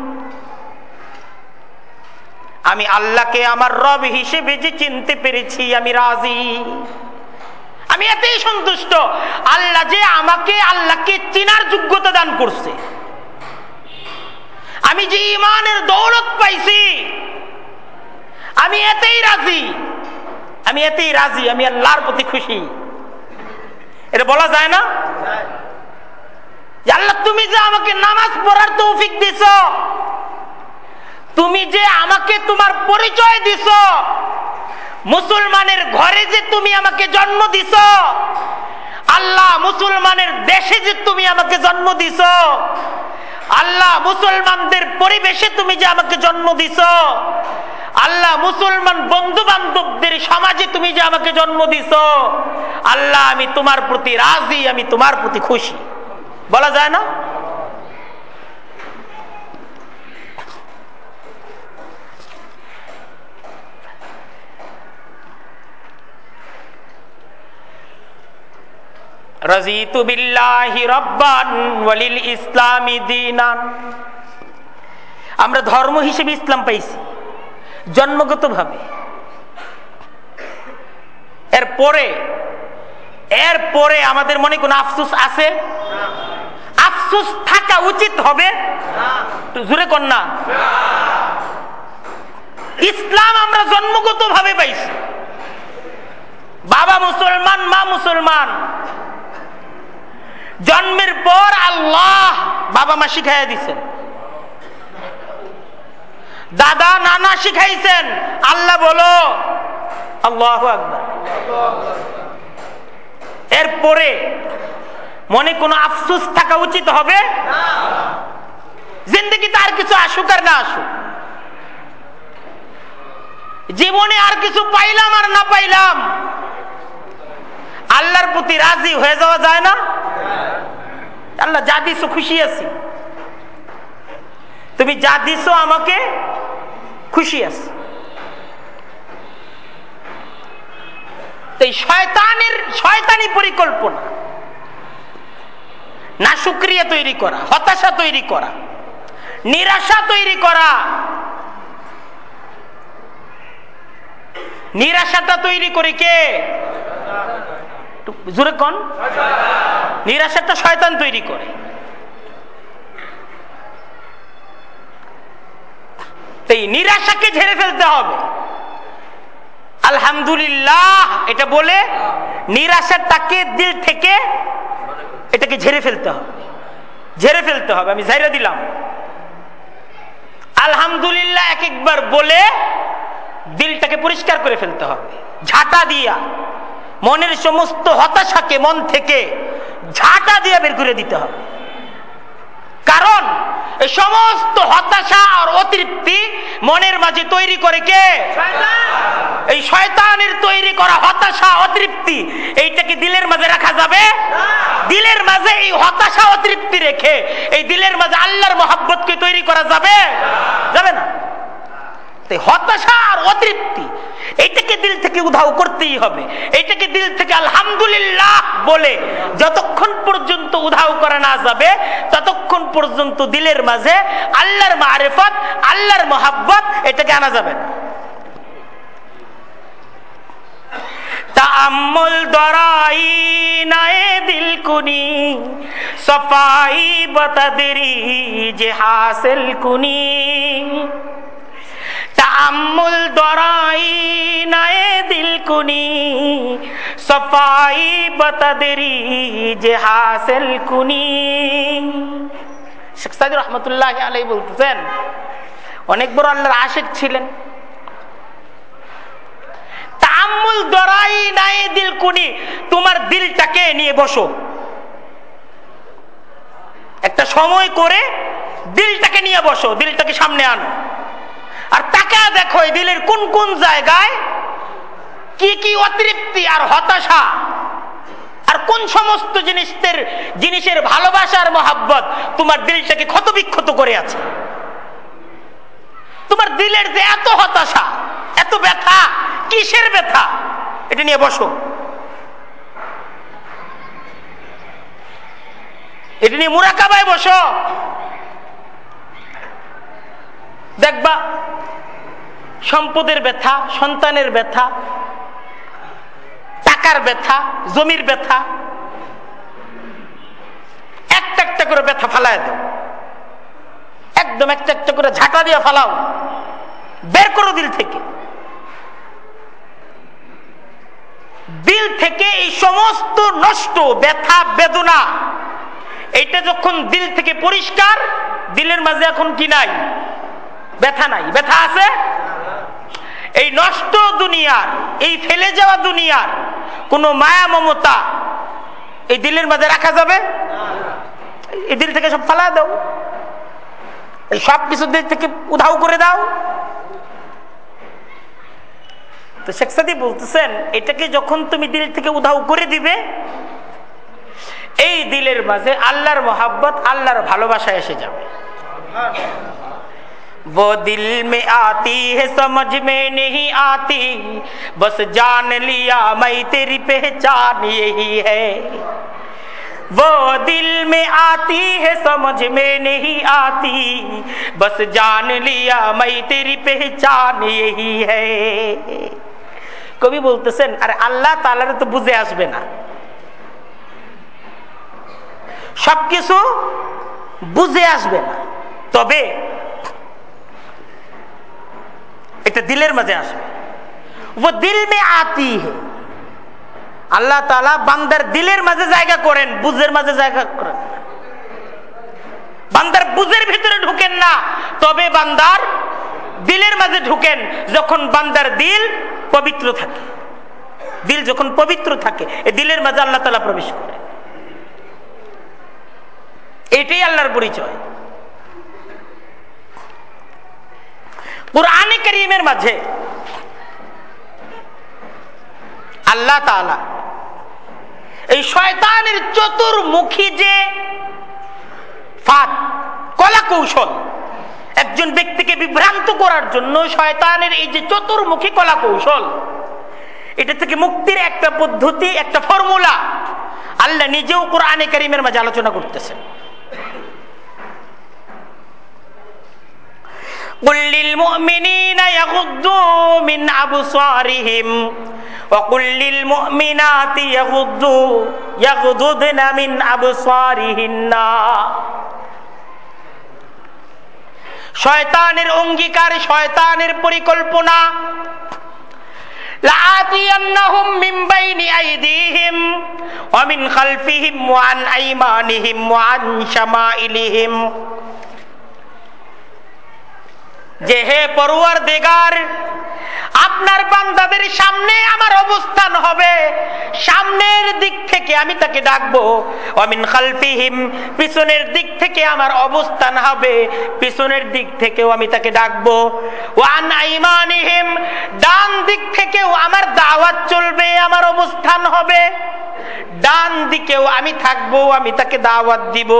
আমি আল্লাহকে আমার রব হিসেবে যে চিনতে পেরেছি, আমি রাজি। আমি এতেই সন্তুষ্ট। আল্লাহ যে আমাকে, আল্লাহকে চিনার যোগ্যতা দান করছে। আমি যে ইমানের দৌলত পাইছি, আমি এতেই রাজি। আমি এতেই রাজি, আমি আল্লাহর প্রতি খুশি। এটা বলা যায় না? আল্লাহ, তুমি যে আমাকে নামাজ পড়ার তৌফিক দিছ তুমি যে আমাকে তোমার পরিচয় দিছ, মুসলমানের ঘরে যে তুমি আমাকে জন্ম দিছ, আল্লাহ মুসলমানের দেশে যে তুমি আমাকে জন্ম দিছ, আল্লাহ মুসলমানদের পরিবেশে তুমি যে আমাকে জন্ম দিছ, আল্লাহ মুসলমান বন্ধু বান্ধবদের সমাজে তুমি যে আমাকে জন্ম দিছ, আল্লাহ আমি তোমার প্রতি রাজি, আমি তোমার প্রতি খুশি। বলা যায় না? আমরা ধর্ম হিসেবে ইসলাম পাইছি, জন্মগতভাবে। এরপরে এরপরে আমাদের মনে কোনো আফসুস আছে? আফসুস থাকা উচিত হবে? জুড়ে কন্যা ইসলাম আমরা জন্মগত ভাবে পাইছি। বাবা মুসলমান, মা মুসলমান। জন্মের পর আল্লাহ বাবা মা শিখাইয়া দিচ্ছেন দাদা, নানা শিখাইছেন। আল্লাহ বলো, আল্লাহ এরপরে মনে কোনো আফসুস থাকা উচিত হবে? জিন্দগিতে আর কিছু আসুক আর না আসুক। জীবনে আর কিছু পাইলাম আর না পাইলাম। আল্লাহর প্রতি রাজি হয়ে যাওয়া যায় না? আল্লাহ যা দিস খুশি আছি। তুমি যা দিস আমাকে খুশি আছি। শয়তানের, শয়তানি পরিকল্পনা। না তৈরি করা, হতাশা তৈরি করা, নিরাশা তৈরি করা। নিরাশাটা তৈরি করে কে? জোরে কন। নিরাশাটা শয়তান তৈরি করে। এই নিরাশাকে ঝেড়ে ফেলতে হবে। আলহামদুলিল্লাহ, এটা বলে নিরাশাটাকে দিল থেকে এটাকে ঝেড়ে ফেলতে হবে। ঝেড়ে ফেলতে হবে, আমি ঝাইরা দিলাম। আলহামদুলিল্লাহ, এক একবার বলে দিলটাকে পরিষ্কার করে ফেলতে হবে। ঝাঁটা দিয়া। মনের সমস্ত হতাশাকে মন থেকে ঝাঁটা দিয়ে বের করে দিতে হবে। কারণ সমস্ত হতাশা আর অতৃপ্তি মনের মাঝে তৈরি করে কে? এই শয়তানের তৈরি করা হতাশা, অতৃপ্তি, এইটাকে দিলের মাঝে রাখা যাবে? দিলের মাঝে এই হতাশা, অতৃপ্তি রেখে এই দিলের মাঝে আল্লাহর মহাব্বতকে তৈরি করা যাবে? যাবে না। হতাশা আর অতৃপ্তি, এটাকে দিল থেকে উধাও করতেই হবে। এটাকে দিল থেকে আলহামদুলিল্লাহ বলে যতক্ষণ পর্যন্ত উধাও করা না যাবে, ততক্ষণ পর্যন্ত দিলের মাঝে আল্লাহর মারেফত, আল্লাহর মহাব্বত, এটাকে আনা যাবে না। তাম্মুল দরাই নায়ে দিল কুনি সফাই বতদরি যে হাসিল কুনি। তাম্মুল দরাই নায়ে দিল কুনি সফাই বতদরি যে হাসিল কুনি। শেখ সাইদুর রহমতুল্লাহ আলাই বলতেছেন, অনেক বড় আল্লাহর আশেক ছিলেন। তাম্মুল দরাই নাই দিল কুনি তোমার দিলটাকে নিয়ে বসো। একটা সময় করে দিলটাকে নিয়ে বসো, দিলটাকে সামনে আনো। আর তাকে দেখো এই দিলের কোন কোন জায়গায় কি কি অতৃপ্তি আর হতাশা আর কোন সমস্ত জিনিসের জিনিসের ভালোবাসার মহাব্বত তোমার দিলটাকে ক্ষতবিক্ষত করে আছে। তোমার দিলের যে এত হতাশা, এত ব্যথা, কিসের ব্যথা? এটা নিয়ে বসো। এটা নিয়ে মুরাকাবায় বসো। দেখবা সম্পদের ব্যথা, সন্তানের ব্যথা, টাকার ব্যথা, জমির ব্যথা, একটা একটা করে ব্যথা ফালায় দাও। একদম একটা একটা করে ঝাঁটা দিয়ে ফালাও। বের করো দিল থেকে। দিল থেকে এই সমস্ত নষ্ট, ব্যথা, বেদনা এইটা যখন দিল থেকে পরিষ্কার, দিলের মাঝে এখন কি নাই? ব্যথা নাই। ব্যথা আছে? এই নষ্ট দুনিয়ার, এই ফেলে যাওয়া দুনিয়ার কোনো মায়া, মমতা এই দিলের মাঝে রাখা যাবে? এই দিল থেকে সব ফালা দাও। এই সব কিছু দিল থেকে উধাও করে দাও। তো শেখ সাদি বলতেছেন, এটাকে যখন তুমি দিল থেকে উধাও করে দিবে, এই দিলের মাঝে আল্লাহর মোহাব্বত, আল্লাহর ভালোবাসা এসে যাবে। वो दिल में आती है समझ में नहीं आती बस जान लिया मैं तेरी पहचान यही है वो दिल में आती है समझ में नहीं आती बस जान लिया मैं तेरी पहचान यही है কবি বলতেছেন আরে আল্লাহ তালারে তো বুঝে আসবে না সবকিছু বুঝে আসবে না তবে এটা দিলের মাঝে আসবে ও দিল মে আতি আল্লাহ তালা বান্দার দিলের মাঝে জায়গা করেন, বুঝের মাঝে জায়গা করেন। বান্দার বুঝের ভিতরে ঢুকেন না, তবে বান্দার দিলের মাঝে ঢুকেন, যখন বান্দার দিল পবিত্র থাকে। দিল যখন পবিত্র থাকে, এই দিলের মাঝে আল্লাহ তালা প্রবেশ করে। এটাই আল্লাহর পরিচয়। কোরআনে করিমের মাঝে। আল্লাহ এই শয়তানের চতুর্মুখী যে ফাঁদ কলা কৌশল একজন ব্যক্তিকে বিভ্রান্ত করার জন্য শয়তানের এই যে চতুর্মুখী কলা কৌশল এটা থেকে মুক্তির একটা পদ্ধতি, একটা ফর্মুলা আল্লাহ নিজেও কোরআনে কারিমের মাঝে আলোচনা করতেছেন। قل للمؤمنين يغضوا من أبصارهم وقل للمؤمنات يغضوا يغضضن من أبصارهن শয়তানের অঙ্গীকার শয়তানের পরিকল্পনা لآتينهم من بين أيديهم ومن خلفهم وعن أيمانهم وعن شمائلهم যে হে পড়ুয়ার দেগার আপনার বান্দাদের সামনে আমার অবস্থান হবে। সামনের দিক থেকে আমি তাকে ডাকবো। অমিন খালফিহিম, পিছনের দিক থেকে আমার অবস্থান হবে। পিছনের দিক থেকেও আমি তাকে ডাকবো। ওয়ান আইমানিহিম, ডান দিক থেকেও আমার দাওয়াত চলবে, আমার অবস্থান হবে। ডান দিকেও আমি থাকব, আমি তাকে দাওয়াত দিব।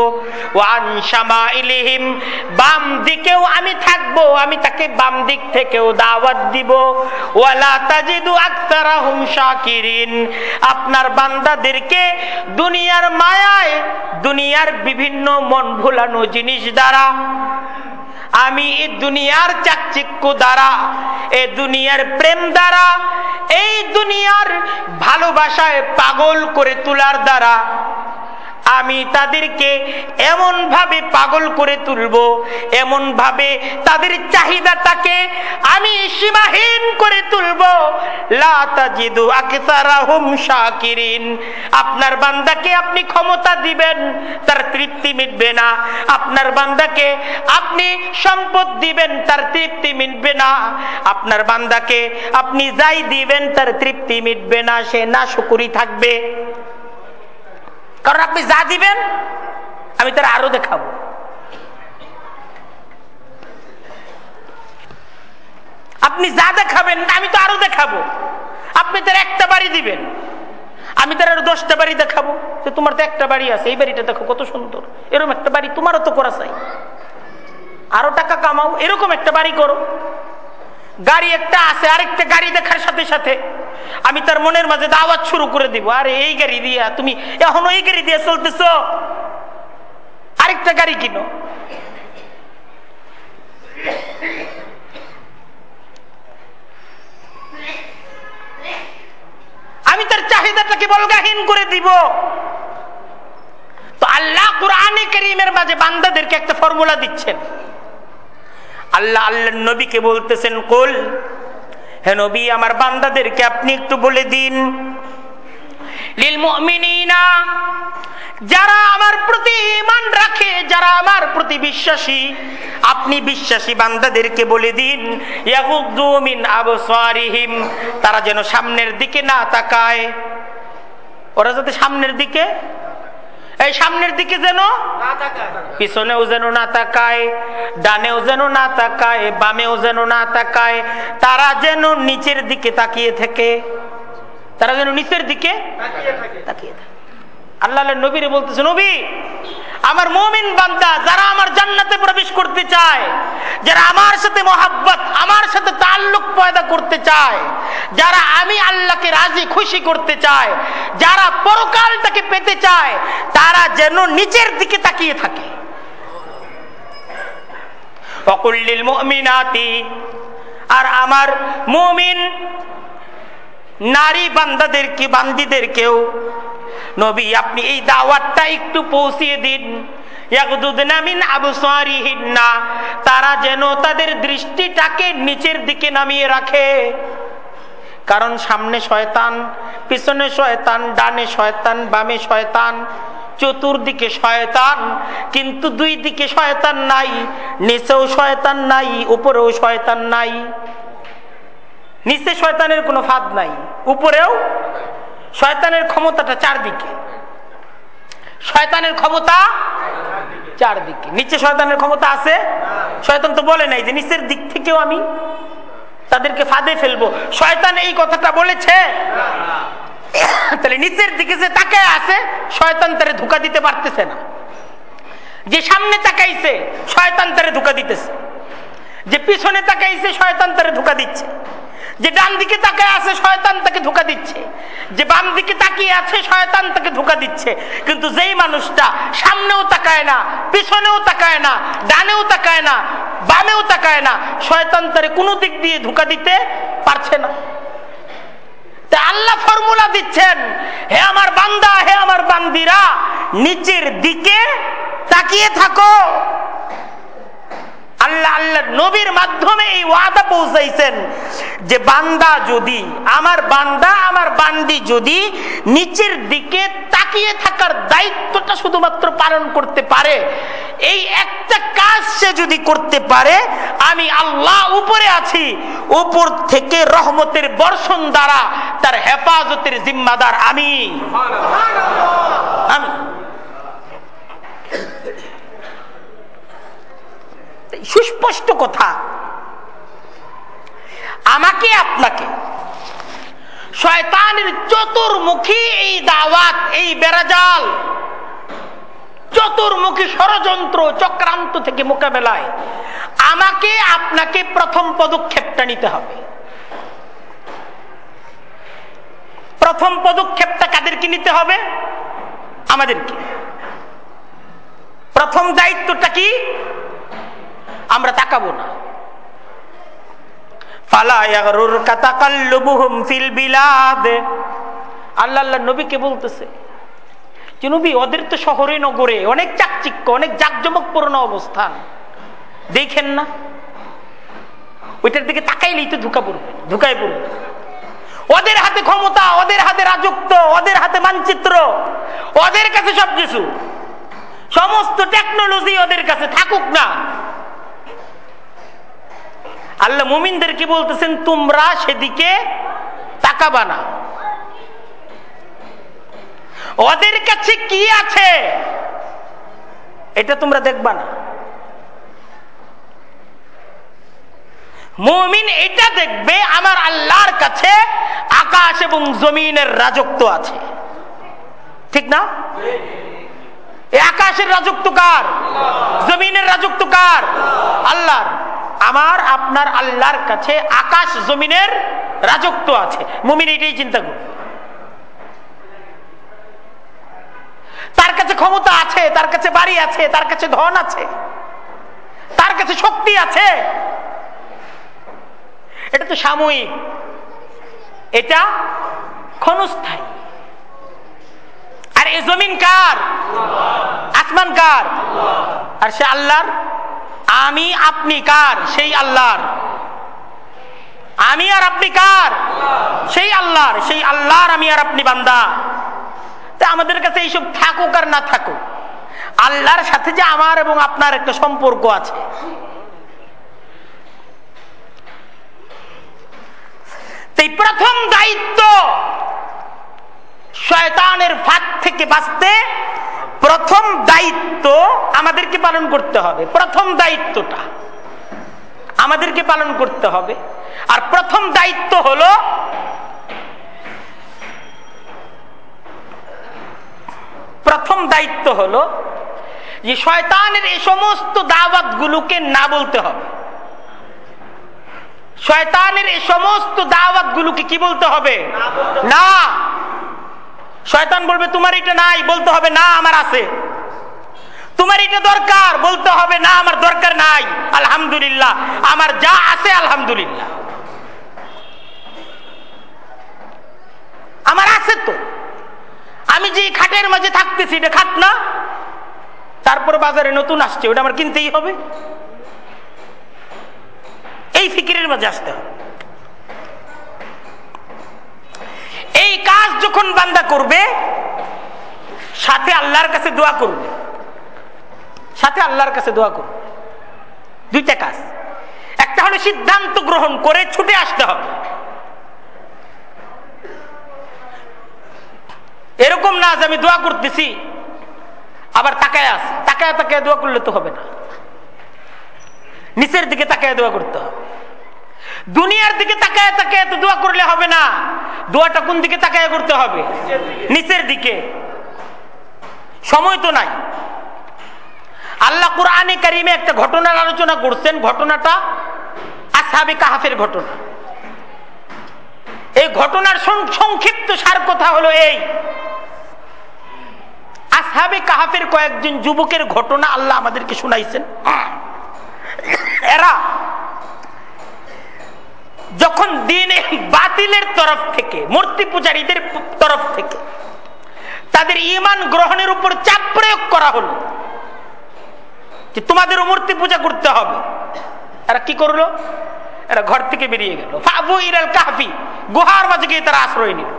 ওয়ান শামা ইলিহিম বাম দিকেও আমি থাকব, আমি তাকে বাম দিক থেকেও দাওয়াত দিব। আপনার বান্দাদেরকে দুনিয়ার মায়ায়, দুনিয়ার বিভিন্ন মন ভুলানো জিনিস দ্বারা, আমি এই দুনিয়ার চাকচিক্য দ্বারা এ দুনিয়ার প্রেম দ্বারা, এই দুনিয়ার ভালোবাসায় পাগল করে তোলার দ্বারা আমি তাদেরকে এমন ভাবে পাগল করে তুলব এমন ভাবে তাদের চাহিদাটাকে আমি সীমাহীন করে তুলব। আপনার বান্দাকে আপনি ক্ষমতা দিবেন, তার তৃপ্তি মিটবে না। আপনার বান্দাকে আপনি সম্পদ দিবেন, তার তৃপ্তি মিটবে না। আপনার বান্দাকে আপনি যাই দিবেন, তার তৃপ্তি মিটবে না, সে না শুকুরি থাকবে। কারণ আপনি যা দিবেন, আমি তার আরও দেখাবো। আপনি যা দেখাবেন, আমি তো আরও দেখাবো। আপনি তার একটা বাড়ি দিবেন। আমি তার আরও দশটা বাড়ি দেখাবো। যে তোমার তো একটা বাড়ি আছে, এই বাড়িটা দেখো কত সুন্দর। এরকম একটা বাড়ি তোমারও তো করা চাই। আরও টাকা কামাও, এরকম একটা বাড়ি করো। গাড়ি একটা আছে, আরেকটা গাড়ি দেখার সাথে সাথে। আমি তার মনের মাঝে দাওয়াত শুরু করে দিব। আরে, এই গাড়ি দিয়া তুমি এখনও এই গাড়ি দিয়ে চলতেছ? আরেকটা গাড়ি কিনো। আমি তার চাহিদাটাকে বলগাহীন করে দিব। তো আল্লাহ কোরআনে করিমের মাঝে বান্দাদেরকে একটা ফর্মুলা দিচ্ছেন। আল্লাহ আল্লাহ নবীকে বলতেছেন, কোল হে নবী, আমার বান্দাদেরকে আপনি একটু বলে দিন। যারা আমার প্রতি ইমান রাখে, যারা আমার প্রতি বিশ্বাসী, আপনি বিশ্বাসী বান্দাদেরকে বলে দিন তারা যেন সামনের দিকে না তাকায়। ওরা যাতে সামনের দিকে এই সামনের দিকে যেন? পিছনেও যেন না তাকায় ডানেও যেন না তাকায় বামেও যেন না তাকায় তারা যেন নিচের দিকে তাকিয়ে থাকে। তারা যেন নিচের দিকে তাকিয়ে থাকে। আল্লাহ নবীরে বলতেছে, নবী, আমার মমিন বান্দা যারা আমার জান্নাতে প্রবেশ করতে চায়, যারা আমার সাথে মোহাব্বত, আমার সাথে তাল্লুক পয়দা করতে চায়, যারা আমি আল্লাহকে রাজি, খুশি করতে চায়, যারা পরকালটাকে পেতে চায়, তারা যেন নিচের দিকে তাকিয়ে থাকে। অকুল্লিল মুমিনাতি, আর আমার মুমিন নারী বান্দাদেরকে, বান্দিদেরকেও নবী, আপনি এই দাওয়াতটা একটু পৌঁছিয়ে দিন। তারা যেন তাদের দৃষ্টিটাকে নিচের দিকে নামিয়ে রাখে। কারণ সামনে শয়তান, পিছনে শয়তান, ডানে শয়তান, বামে শয়তান, চতুর্দিকে শয়তান, কিন্তু দুই দিকে শয়তান নাই, নিচেও শয়তান নাই, উপরেও শয়তান নাই। নিচে শয়তানের কোনো ফাঁদ নাই, উপরেও শয়তানের ক্ষমতাটা চারদিকে। শয়তানের ক্ষমতা চারদিকে। নিচে শয়তানের ক্ষমতা আছে? শয়তান তো বলে নাই যে নিচের দিক থেকেও আমি তাদেরকে ফাঁদে ফেলব। শয়তান এই কথাটা বলেছে। তাহলে নিচের দিকে যে তাকে আছে, শয়তান তারে ধোকা দিতে পারতেছে না। যে সামনে তাকাইছে, শয়তান তারে ধোকা দিতেছে। যে পিছনে তাকাইছে, শয়তান তারে ধোকা দিচ্ছে। যে ডান দিকে তাকায় আছে, শয়তান তাকে ধোকা দিচ্ছে। যে বাম দিকে তাকিয়ে আছে, শয়তান তাকে ধোকা দিচ্ছে। কিন্তু যেই মানুষটা সামনেও তাকায় না, পিছনেও তাকায় না, ডানেও তাকায় না, বামেও তাকায় না, শয়তান তারে কোনো দিক দিয়ে ধোকা দিতে পারছে না। আল্লাহ ফর্মুলা দিচ্ছেন, হে আমার বান্দা, হে আমার বান্দিরা, নিচের দিকে তাকিয়ে থাকো। আল্লাহ আল্লাহ নবীর মাধ্যমে এই ওয়াদা পৌঁছাইছেন যে বান্দা যদি আমার বান্দা আমার বান্দি যদি নিচের দিকে তাকিয়ে থাকার দায়িত্বটা শুধুমাত্র পালন করতে পারে এই একটা কাজ সে যদি করতে পারে আমি আল্লাহ উপরে আছি উপর থেকে রহমতের বর্ষণ দ্বারা তার হেফাজতের জিম্মাদার আমি। আমি। সুস্পষ্ট কথা। আমাকে, আপনাকে, শয়তানের চতুর্মুখী এই দাওয়াত, এই বেড়াজাল, চতুর্মুখী ষড়যন্ত্র, চক্রান্ত থেকে মোকাবেলায় আমাকে, আপনাকে প্রথম পদক্ষেপটা নিতে হবে। প্রথম পদক্ষেপটা কাদেরকে নিতে হবে? আমাদেরকে। প্রথম দায়িত্বটা কি? আমরা তাকাবো না। আল্লাহ বলতেছে ওদের তো নগরে অনেক অনেক দেখেন না? ওইটার দিকে তাকাইলেই তো ধুকা পড়বে, ধুকায় পড়বে। ওদের হাতে ক্ষমতা, ওদের হাতে রাজত্ব, ওদের হাতে মানচিত্র, ওদের কাছে সবকিছু। সমস্ত টেকনোলজি ওদের কাছে থাকুক না। আল্লাহ মুমিনদের কি বলতেছেন, তোমরা সেদিকে তাকাবা না। ওদের কাছে কি আছে, এটা তোমরা দেখবা না। মুমিন এটা দেখবে, আমার আল্লাহর কাছে আকাশ এবং জমিনের রাজত্ব আছে। ঠিক না? আকাশের রাজত্ব কার? জমিনের রাজত্ব কার? আল্লাহর। আমার, আপনার, আল্লাহর কাছে আকাশ জমিনের রাজত্ব আছে। মুমিন এটাই চিন্তা করুন তার কাছে ক্ষমতা আছে, তার কাছে বাড়ি আছে, তার কাছে ধন আছে, তার কাছে শক্তি আছে। এটা তো সাময়িক। এটা ক্ষণস্থায়ী। আর এ জমিন কার? আসমান কার? আর সে আল্লাহর আমি আপনি কার? সেই আল্লাহর। আমি আর আপনি কার? সেই আল্লাহর। সেই আল্লাহর আমি আর আপনি বান্দা। তা আমাদের কাছে এইসব থাকুক আর না থাকুক, আল্লাহর সাথে যে আমার এবং আপনার একটা সম্পর্ক আছে। প্রথম দায়িত্ব শয়তানের ফাঁক থেকে বাঁচতে প্রথম দায়িত্ব আমাদেরকে পালন করতে হবে। প্রথম দায়িত্বটা আমাদেরকে পালন করতে হবে। আর প্রথম দায়িত্ব হলো প্রথম দায়িত্ব হলো যে শয়তানের এই সমস্ত দাওয়াত গুলোকে না বলতে হবে। শয়তানের এই সমস্ত দাওয়াত গুলোকে কি বলতে হবে। না। শয়তান বলবে, তোমার এটা নাই, বলতে হবে, না, আমার আছে। তোমার এটা দরকার, বলতে হবে, না, আমার দরকার নাই। আলহামদুলিল্লাহ, আমার যা আছে, আলহামদুলিল্লাহ। আমার আছে তো। আমি যে খাটের মাঝে থাকতেছি, এটা খাট না? তারপর বাজারে নতুন আসছে, ওটা আমার কিনতেই হবে। এই ফিকিরের মাঝে আসতে হবে। এই কাজ যখন বান্দা করবে, সাথে আল্লাহর কাছে দোয়া করবে। সাথে আল্লাহর কাছে দোয়া করবে। দুইটা কাজ। একটা হলো সিদ্ধান্ত গ্রহণ করে ছুটে আসতে হবে। এরকম না যে আমি দোয়া করতেছি, আবার তাকায় আস তাকায় তাকায় দোয়া করলে তো হবে না। নিচের দিকে তাকায় দোয়া করতে হবে। দুনিয়ার দিকে তাকায় তাকায় তো দোয়া করলে হবে না। দোয়াটা কোন দিকে তাকায় করতে হবে? নিচের দিকে। সময় তো নাই। আল্লাহ কোরআনে কারিমে একটা ঘটনার আলোচনা করছেন। ঘটনাটা আসাবে কাহাফের ঘটনা। এই ঘটনার সংক্ষিপ্ত সার কথা হলো এই। আসহাবে কাহাফের কয়েকজন যুবকের ঘটনা আল্লাহ আমাদেরকে শুনাইছেন। এরা যখন দিনে বাতিলের তরফ থেকে, মূর্তি পূজারীদের তরফ থেকে, তাদের ইমান গ্রহণের উপর চাপ প্রয়োগ করা হলো যে তোমাদের মূর্তি পূজা করতে হবে। এরা কি করল? এরা ঘর থেকে বেরিয়ে গেল। ফাবু ইরাল কাহফি, গুহার মাঝে গিয়ে তারা আশ্রয় নিল।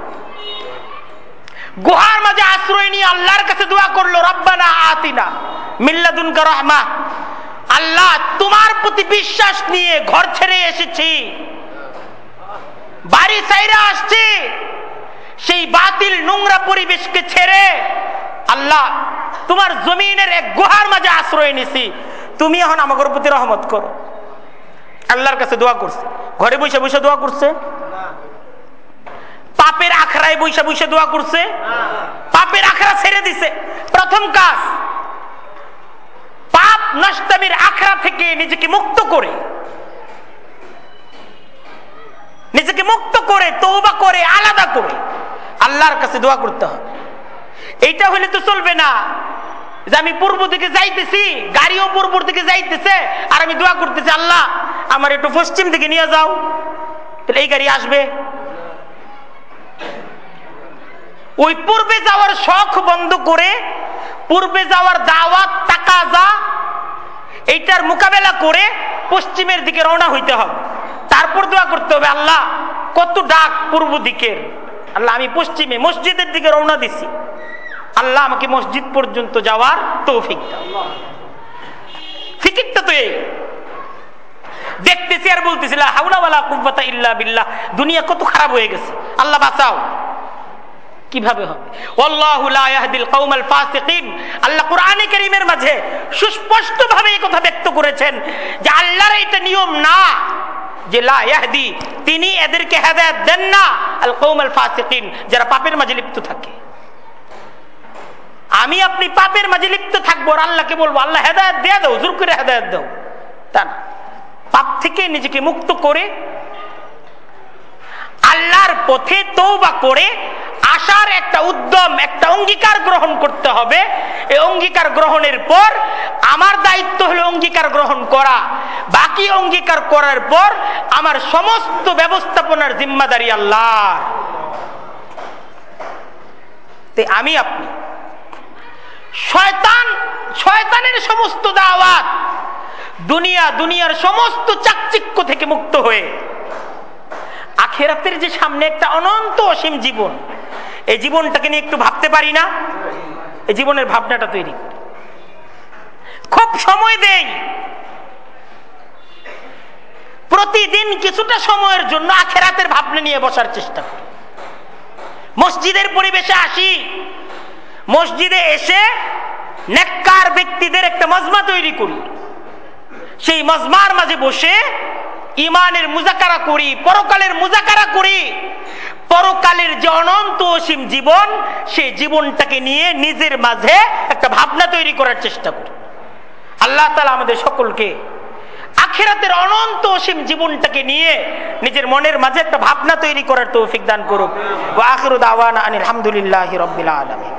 গুহার মাঝে আশ্রয় নিয়ে আল্লাহর কাছে দোয়া করল, রব্বানা আতিনা মিল্লাদুনকা রহমা। আল্লাহ, তোমার প্রতি বিশ্বাস নিয়ে ঘর ছেড়ে এসেছি। বাড়ি সাইরা আসছে। সেই বাতিল নোংরা পরিবেশকে ছেড়ে আল্লাহ তোমার জমিনের এক গুহার মাঝে আশ্রয় নিছি। তুমি এখন আমাদের প্রতি রহমত করো। আল্লাহর কাছে দোয়া করছে। ঘরে বসে বসে দোয়া করছে। পাপের আখড়ায় বৈশা বৈশা দোয়া করছে। পাপের আখড়া ছেড়ে দিছে। প্রথম কাজ, পাপ নষ্টামির আখড়া থেকে নিজেকে মুক্ত করে নিজেকে মুক্ত করে তৌবা করে, আলাদা করে। আল্লাহর কাছে দোয়া করতে হবে। এইটা হলে তো চলবে না। যে আমি পূর্ব দিকে যাইতেছি, গাড়িও পূর্ব দিকে যাইতেছে, আর আমি দোয়া করতেছি, আল্লাহ, আমার একটু পশ্চিম দিকে নিয়ে যাও। তাহলে এই গাড়ি আসবে। ওই পূর্বে যাওয়ার শখ বন্ধ করে, পূর্বে যাওয়ার দাওয়াত টাকা যা এইটার মোকাবেলা করে পশ্চিমের দিকে রওনা হইতে হবে। তারপর দোয়া করতে হবে, আল্লাহ, কত ডাক পূর্ব দিকের আল্লাহ, আমি পশ্চিমে মসজিদের দিকে রওনা দিছি। আল্লাহ, আমাকে মসজিদ পর্যন্ত যাওয়ার তৌফিক দাও। ফিকিরটা তো এই। দেখতেছি আর বলতেছি হাউলাওয়ালা কুব্বাতা ইল্লা বিল্লাহ, দুনিয়া কত খারাপ হয়ে গেছে। আল্লাহ বাঁচাও। কীভাবে হবে? আল্লাহু আল্লাহ কোরআনে কারীমের মাঝে সুস্পষ্ট ভাবে কথা ব্যক্ত করেছেন যে আল্লাহর এটা নিয়ম না যে লা ইয়াহদি, তিনি এদেরকে হেদায়েত দেন না। আল কওমাল ফাসিকিন, যারা পাপের মাঝে লিপ্ত থাকে। আমি আপনি পাপের মাঝে লিপ্ত থাকব আর আল্লাহকে বলব, আল্লাহ হেদায়ত দিয়ে দাও, জোর করে হেদায়ত দাও। তা না। পাপ থেকে নিজেকে মুক্ত করে, আল্লাহর পথে তৌবা করে আসার একটা উদ্যম, একটা অঙ্গীকার গ্রহণ করতে হবে। এই অঙ্গীকার গ্রহণের পর আমার দায়িত্ব হলো অঙ্গীকার গ্রহণ করা। বাকি অঙ্গীকার করার পর আমার সমস্ত ব্যবস্থাপনার জিম্মাদারি আল্লাহ। আমি আপনি। শয়তান, শয়তানের সমস্ত দাওয়াত দুনিয়া, দুনিয়ার সমস্ত চাকচিক্য থেকে মুক্ত হয়ে। আখেরাতের যে সামনে একটা অনন্ত অসীম জীবন এই জীবনটাকে নিয়ে একটু ভাবতে পারি না? এই জীবনের ভাবনাটা তৈরি। খুব সময় দেই। প্রতিদিন কিছুটা সময়ের জন্য আখেরাতের ভাবনা নিয়ে বসার চেষ্টা করি। মসজিদের পরিবেশে আসি। মসজিদে এসে নেককার ব্যক্তিদের একটা মজমা তৈরি করি। সেই মজমার মাঝে বসে ইমানের মুজাকারা করি, পরকালের মুজাকারা করি। পরকালের যে অনন্ত অসীম জীবন, সেই জীবনটাকে নিয়ে নিজের মাঝে একটা ভাবনা তৈরি করার চেষ্টা করি। আল্লাহ তালা আমাদের সকলকে আখেরাতের অনন্ত অসীম জীবনটাকে নিয়ে নিজের মনের মাঝে একটা ভাবনা তৈরি করার তৌফিক দান করুক। আখির দাওয়ান আলহামদুলিল্লাহ রবিল আলমী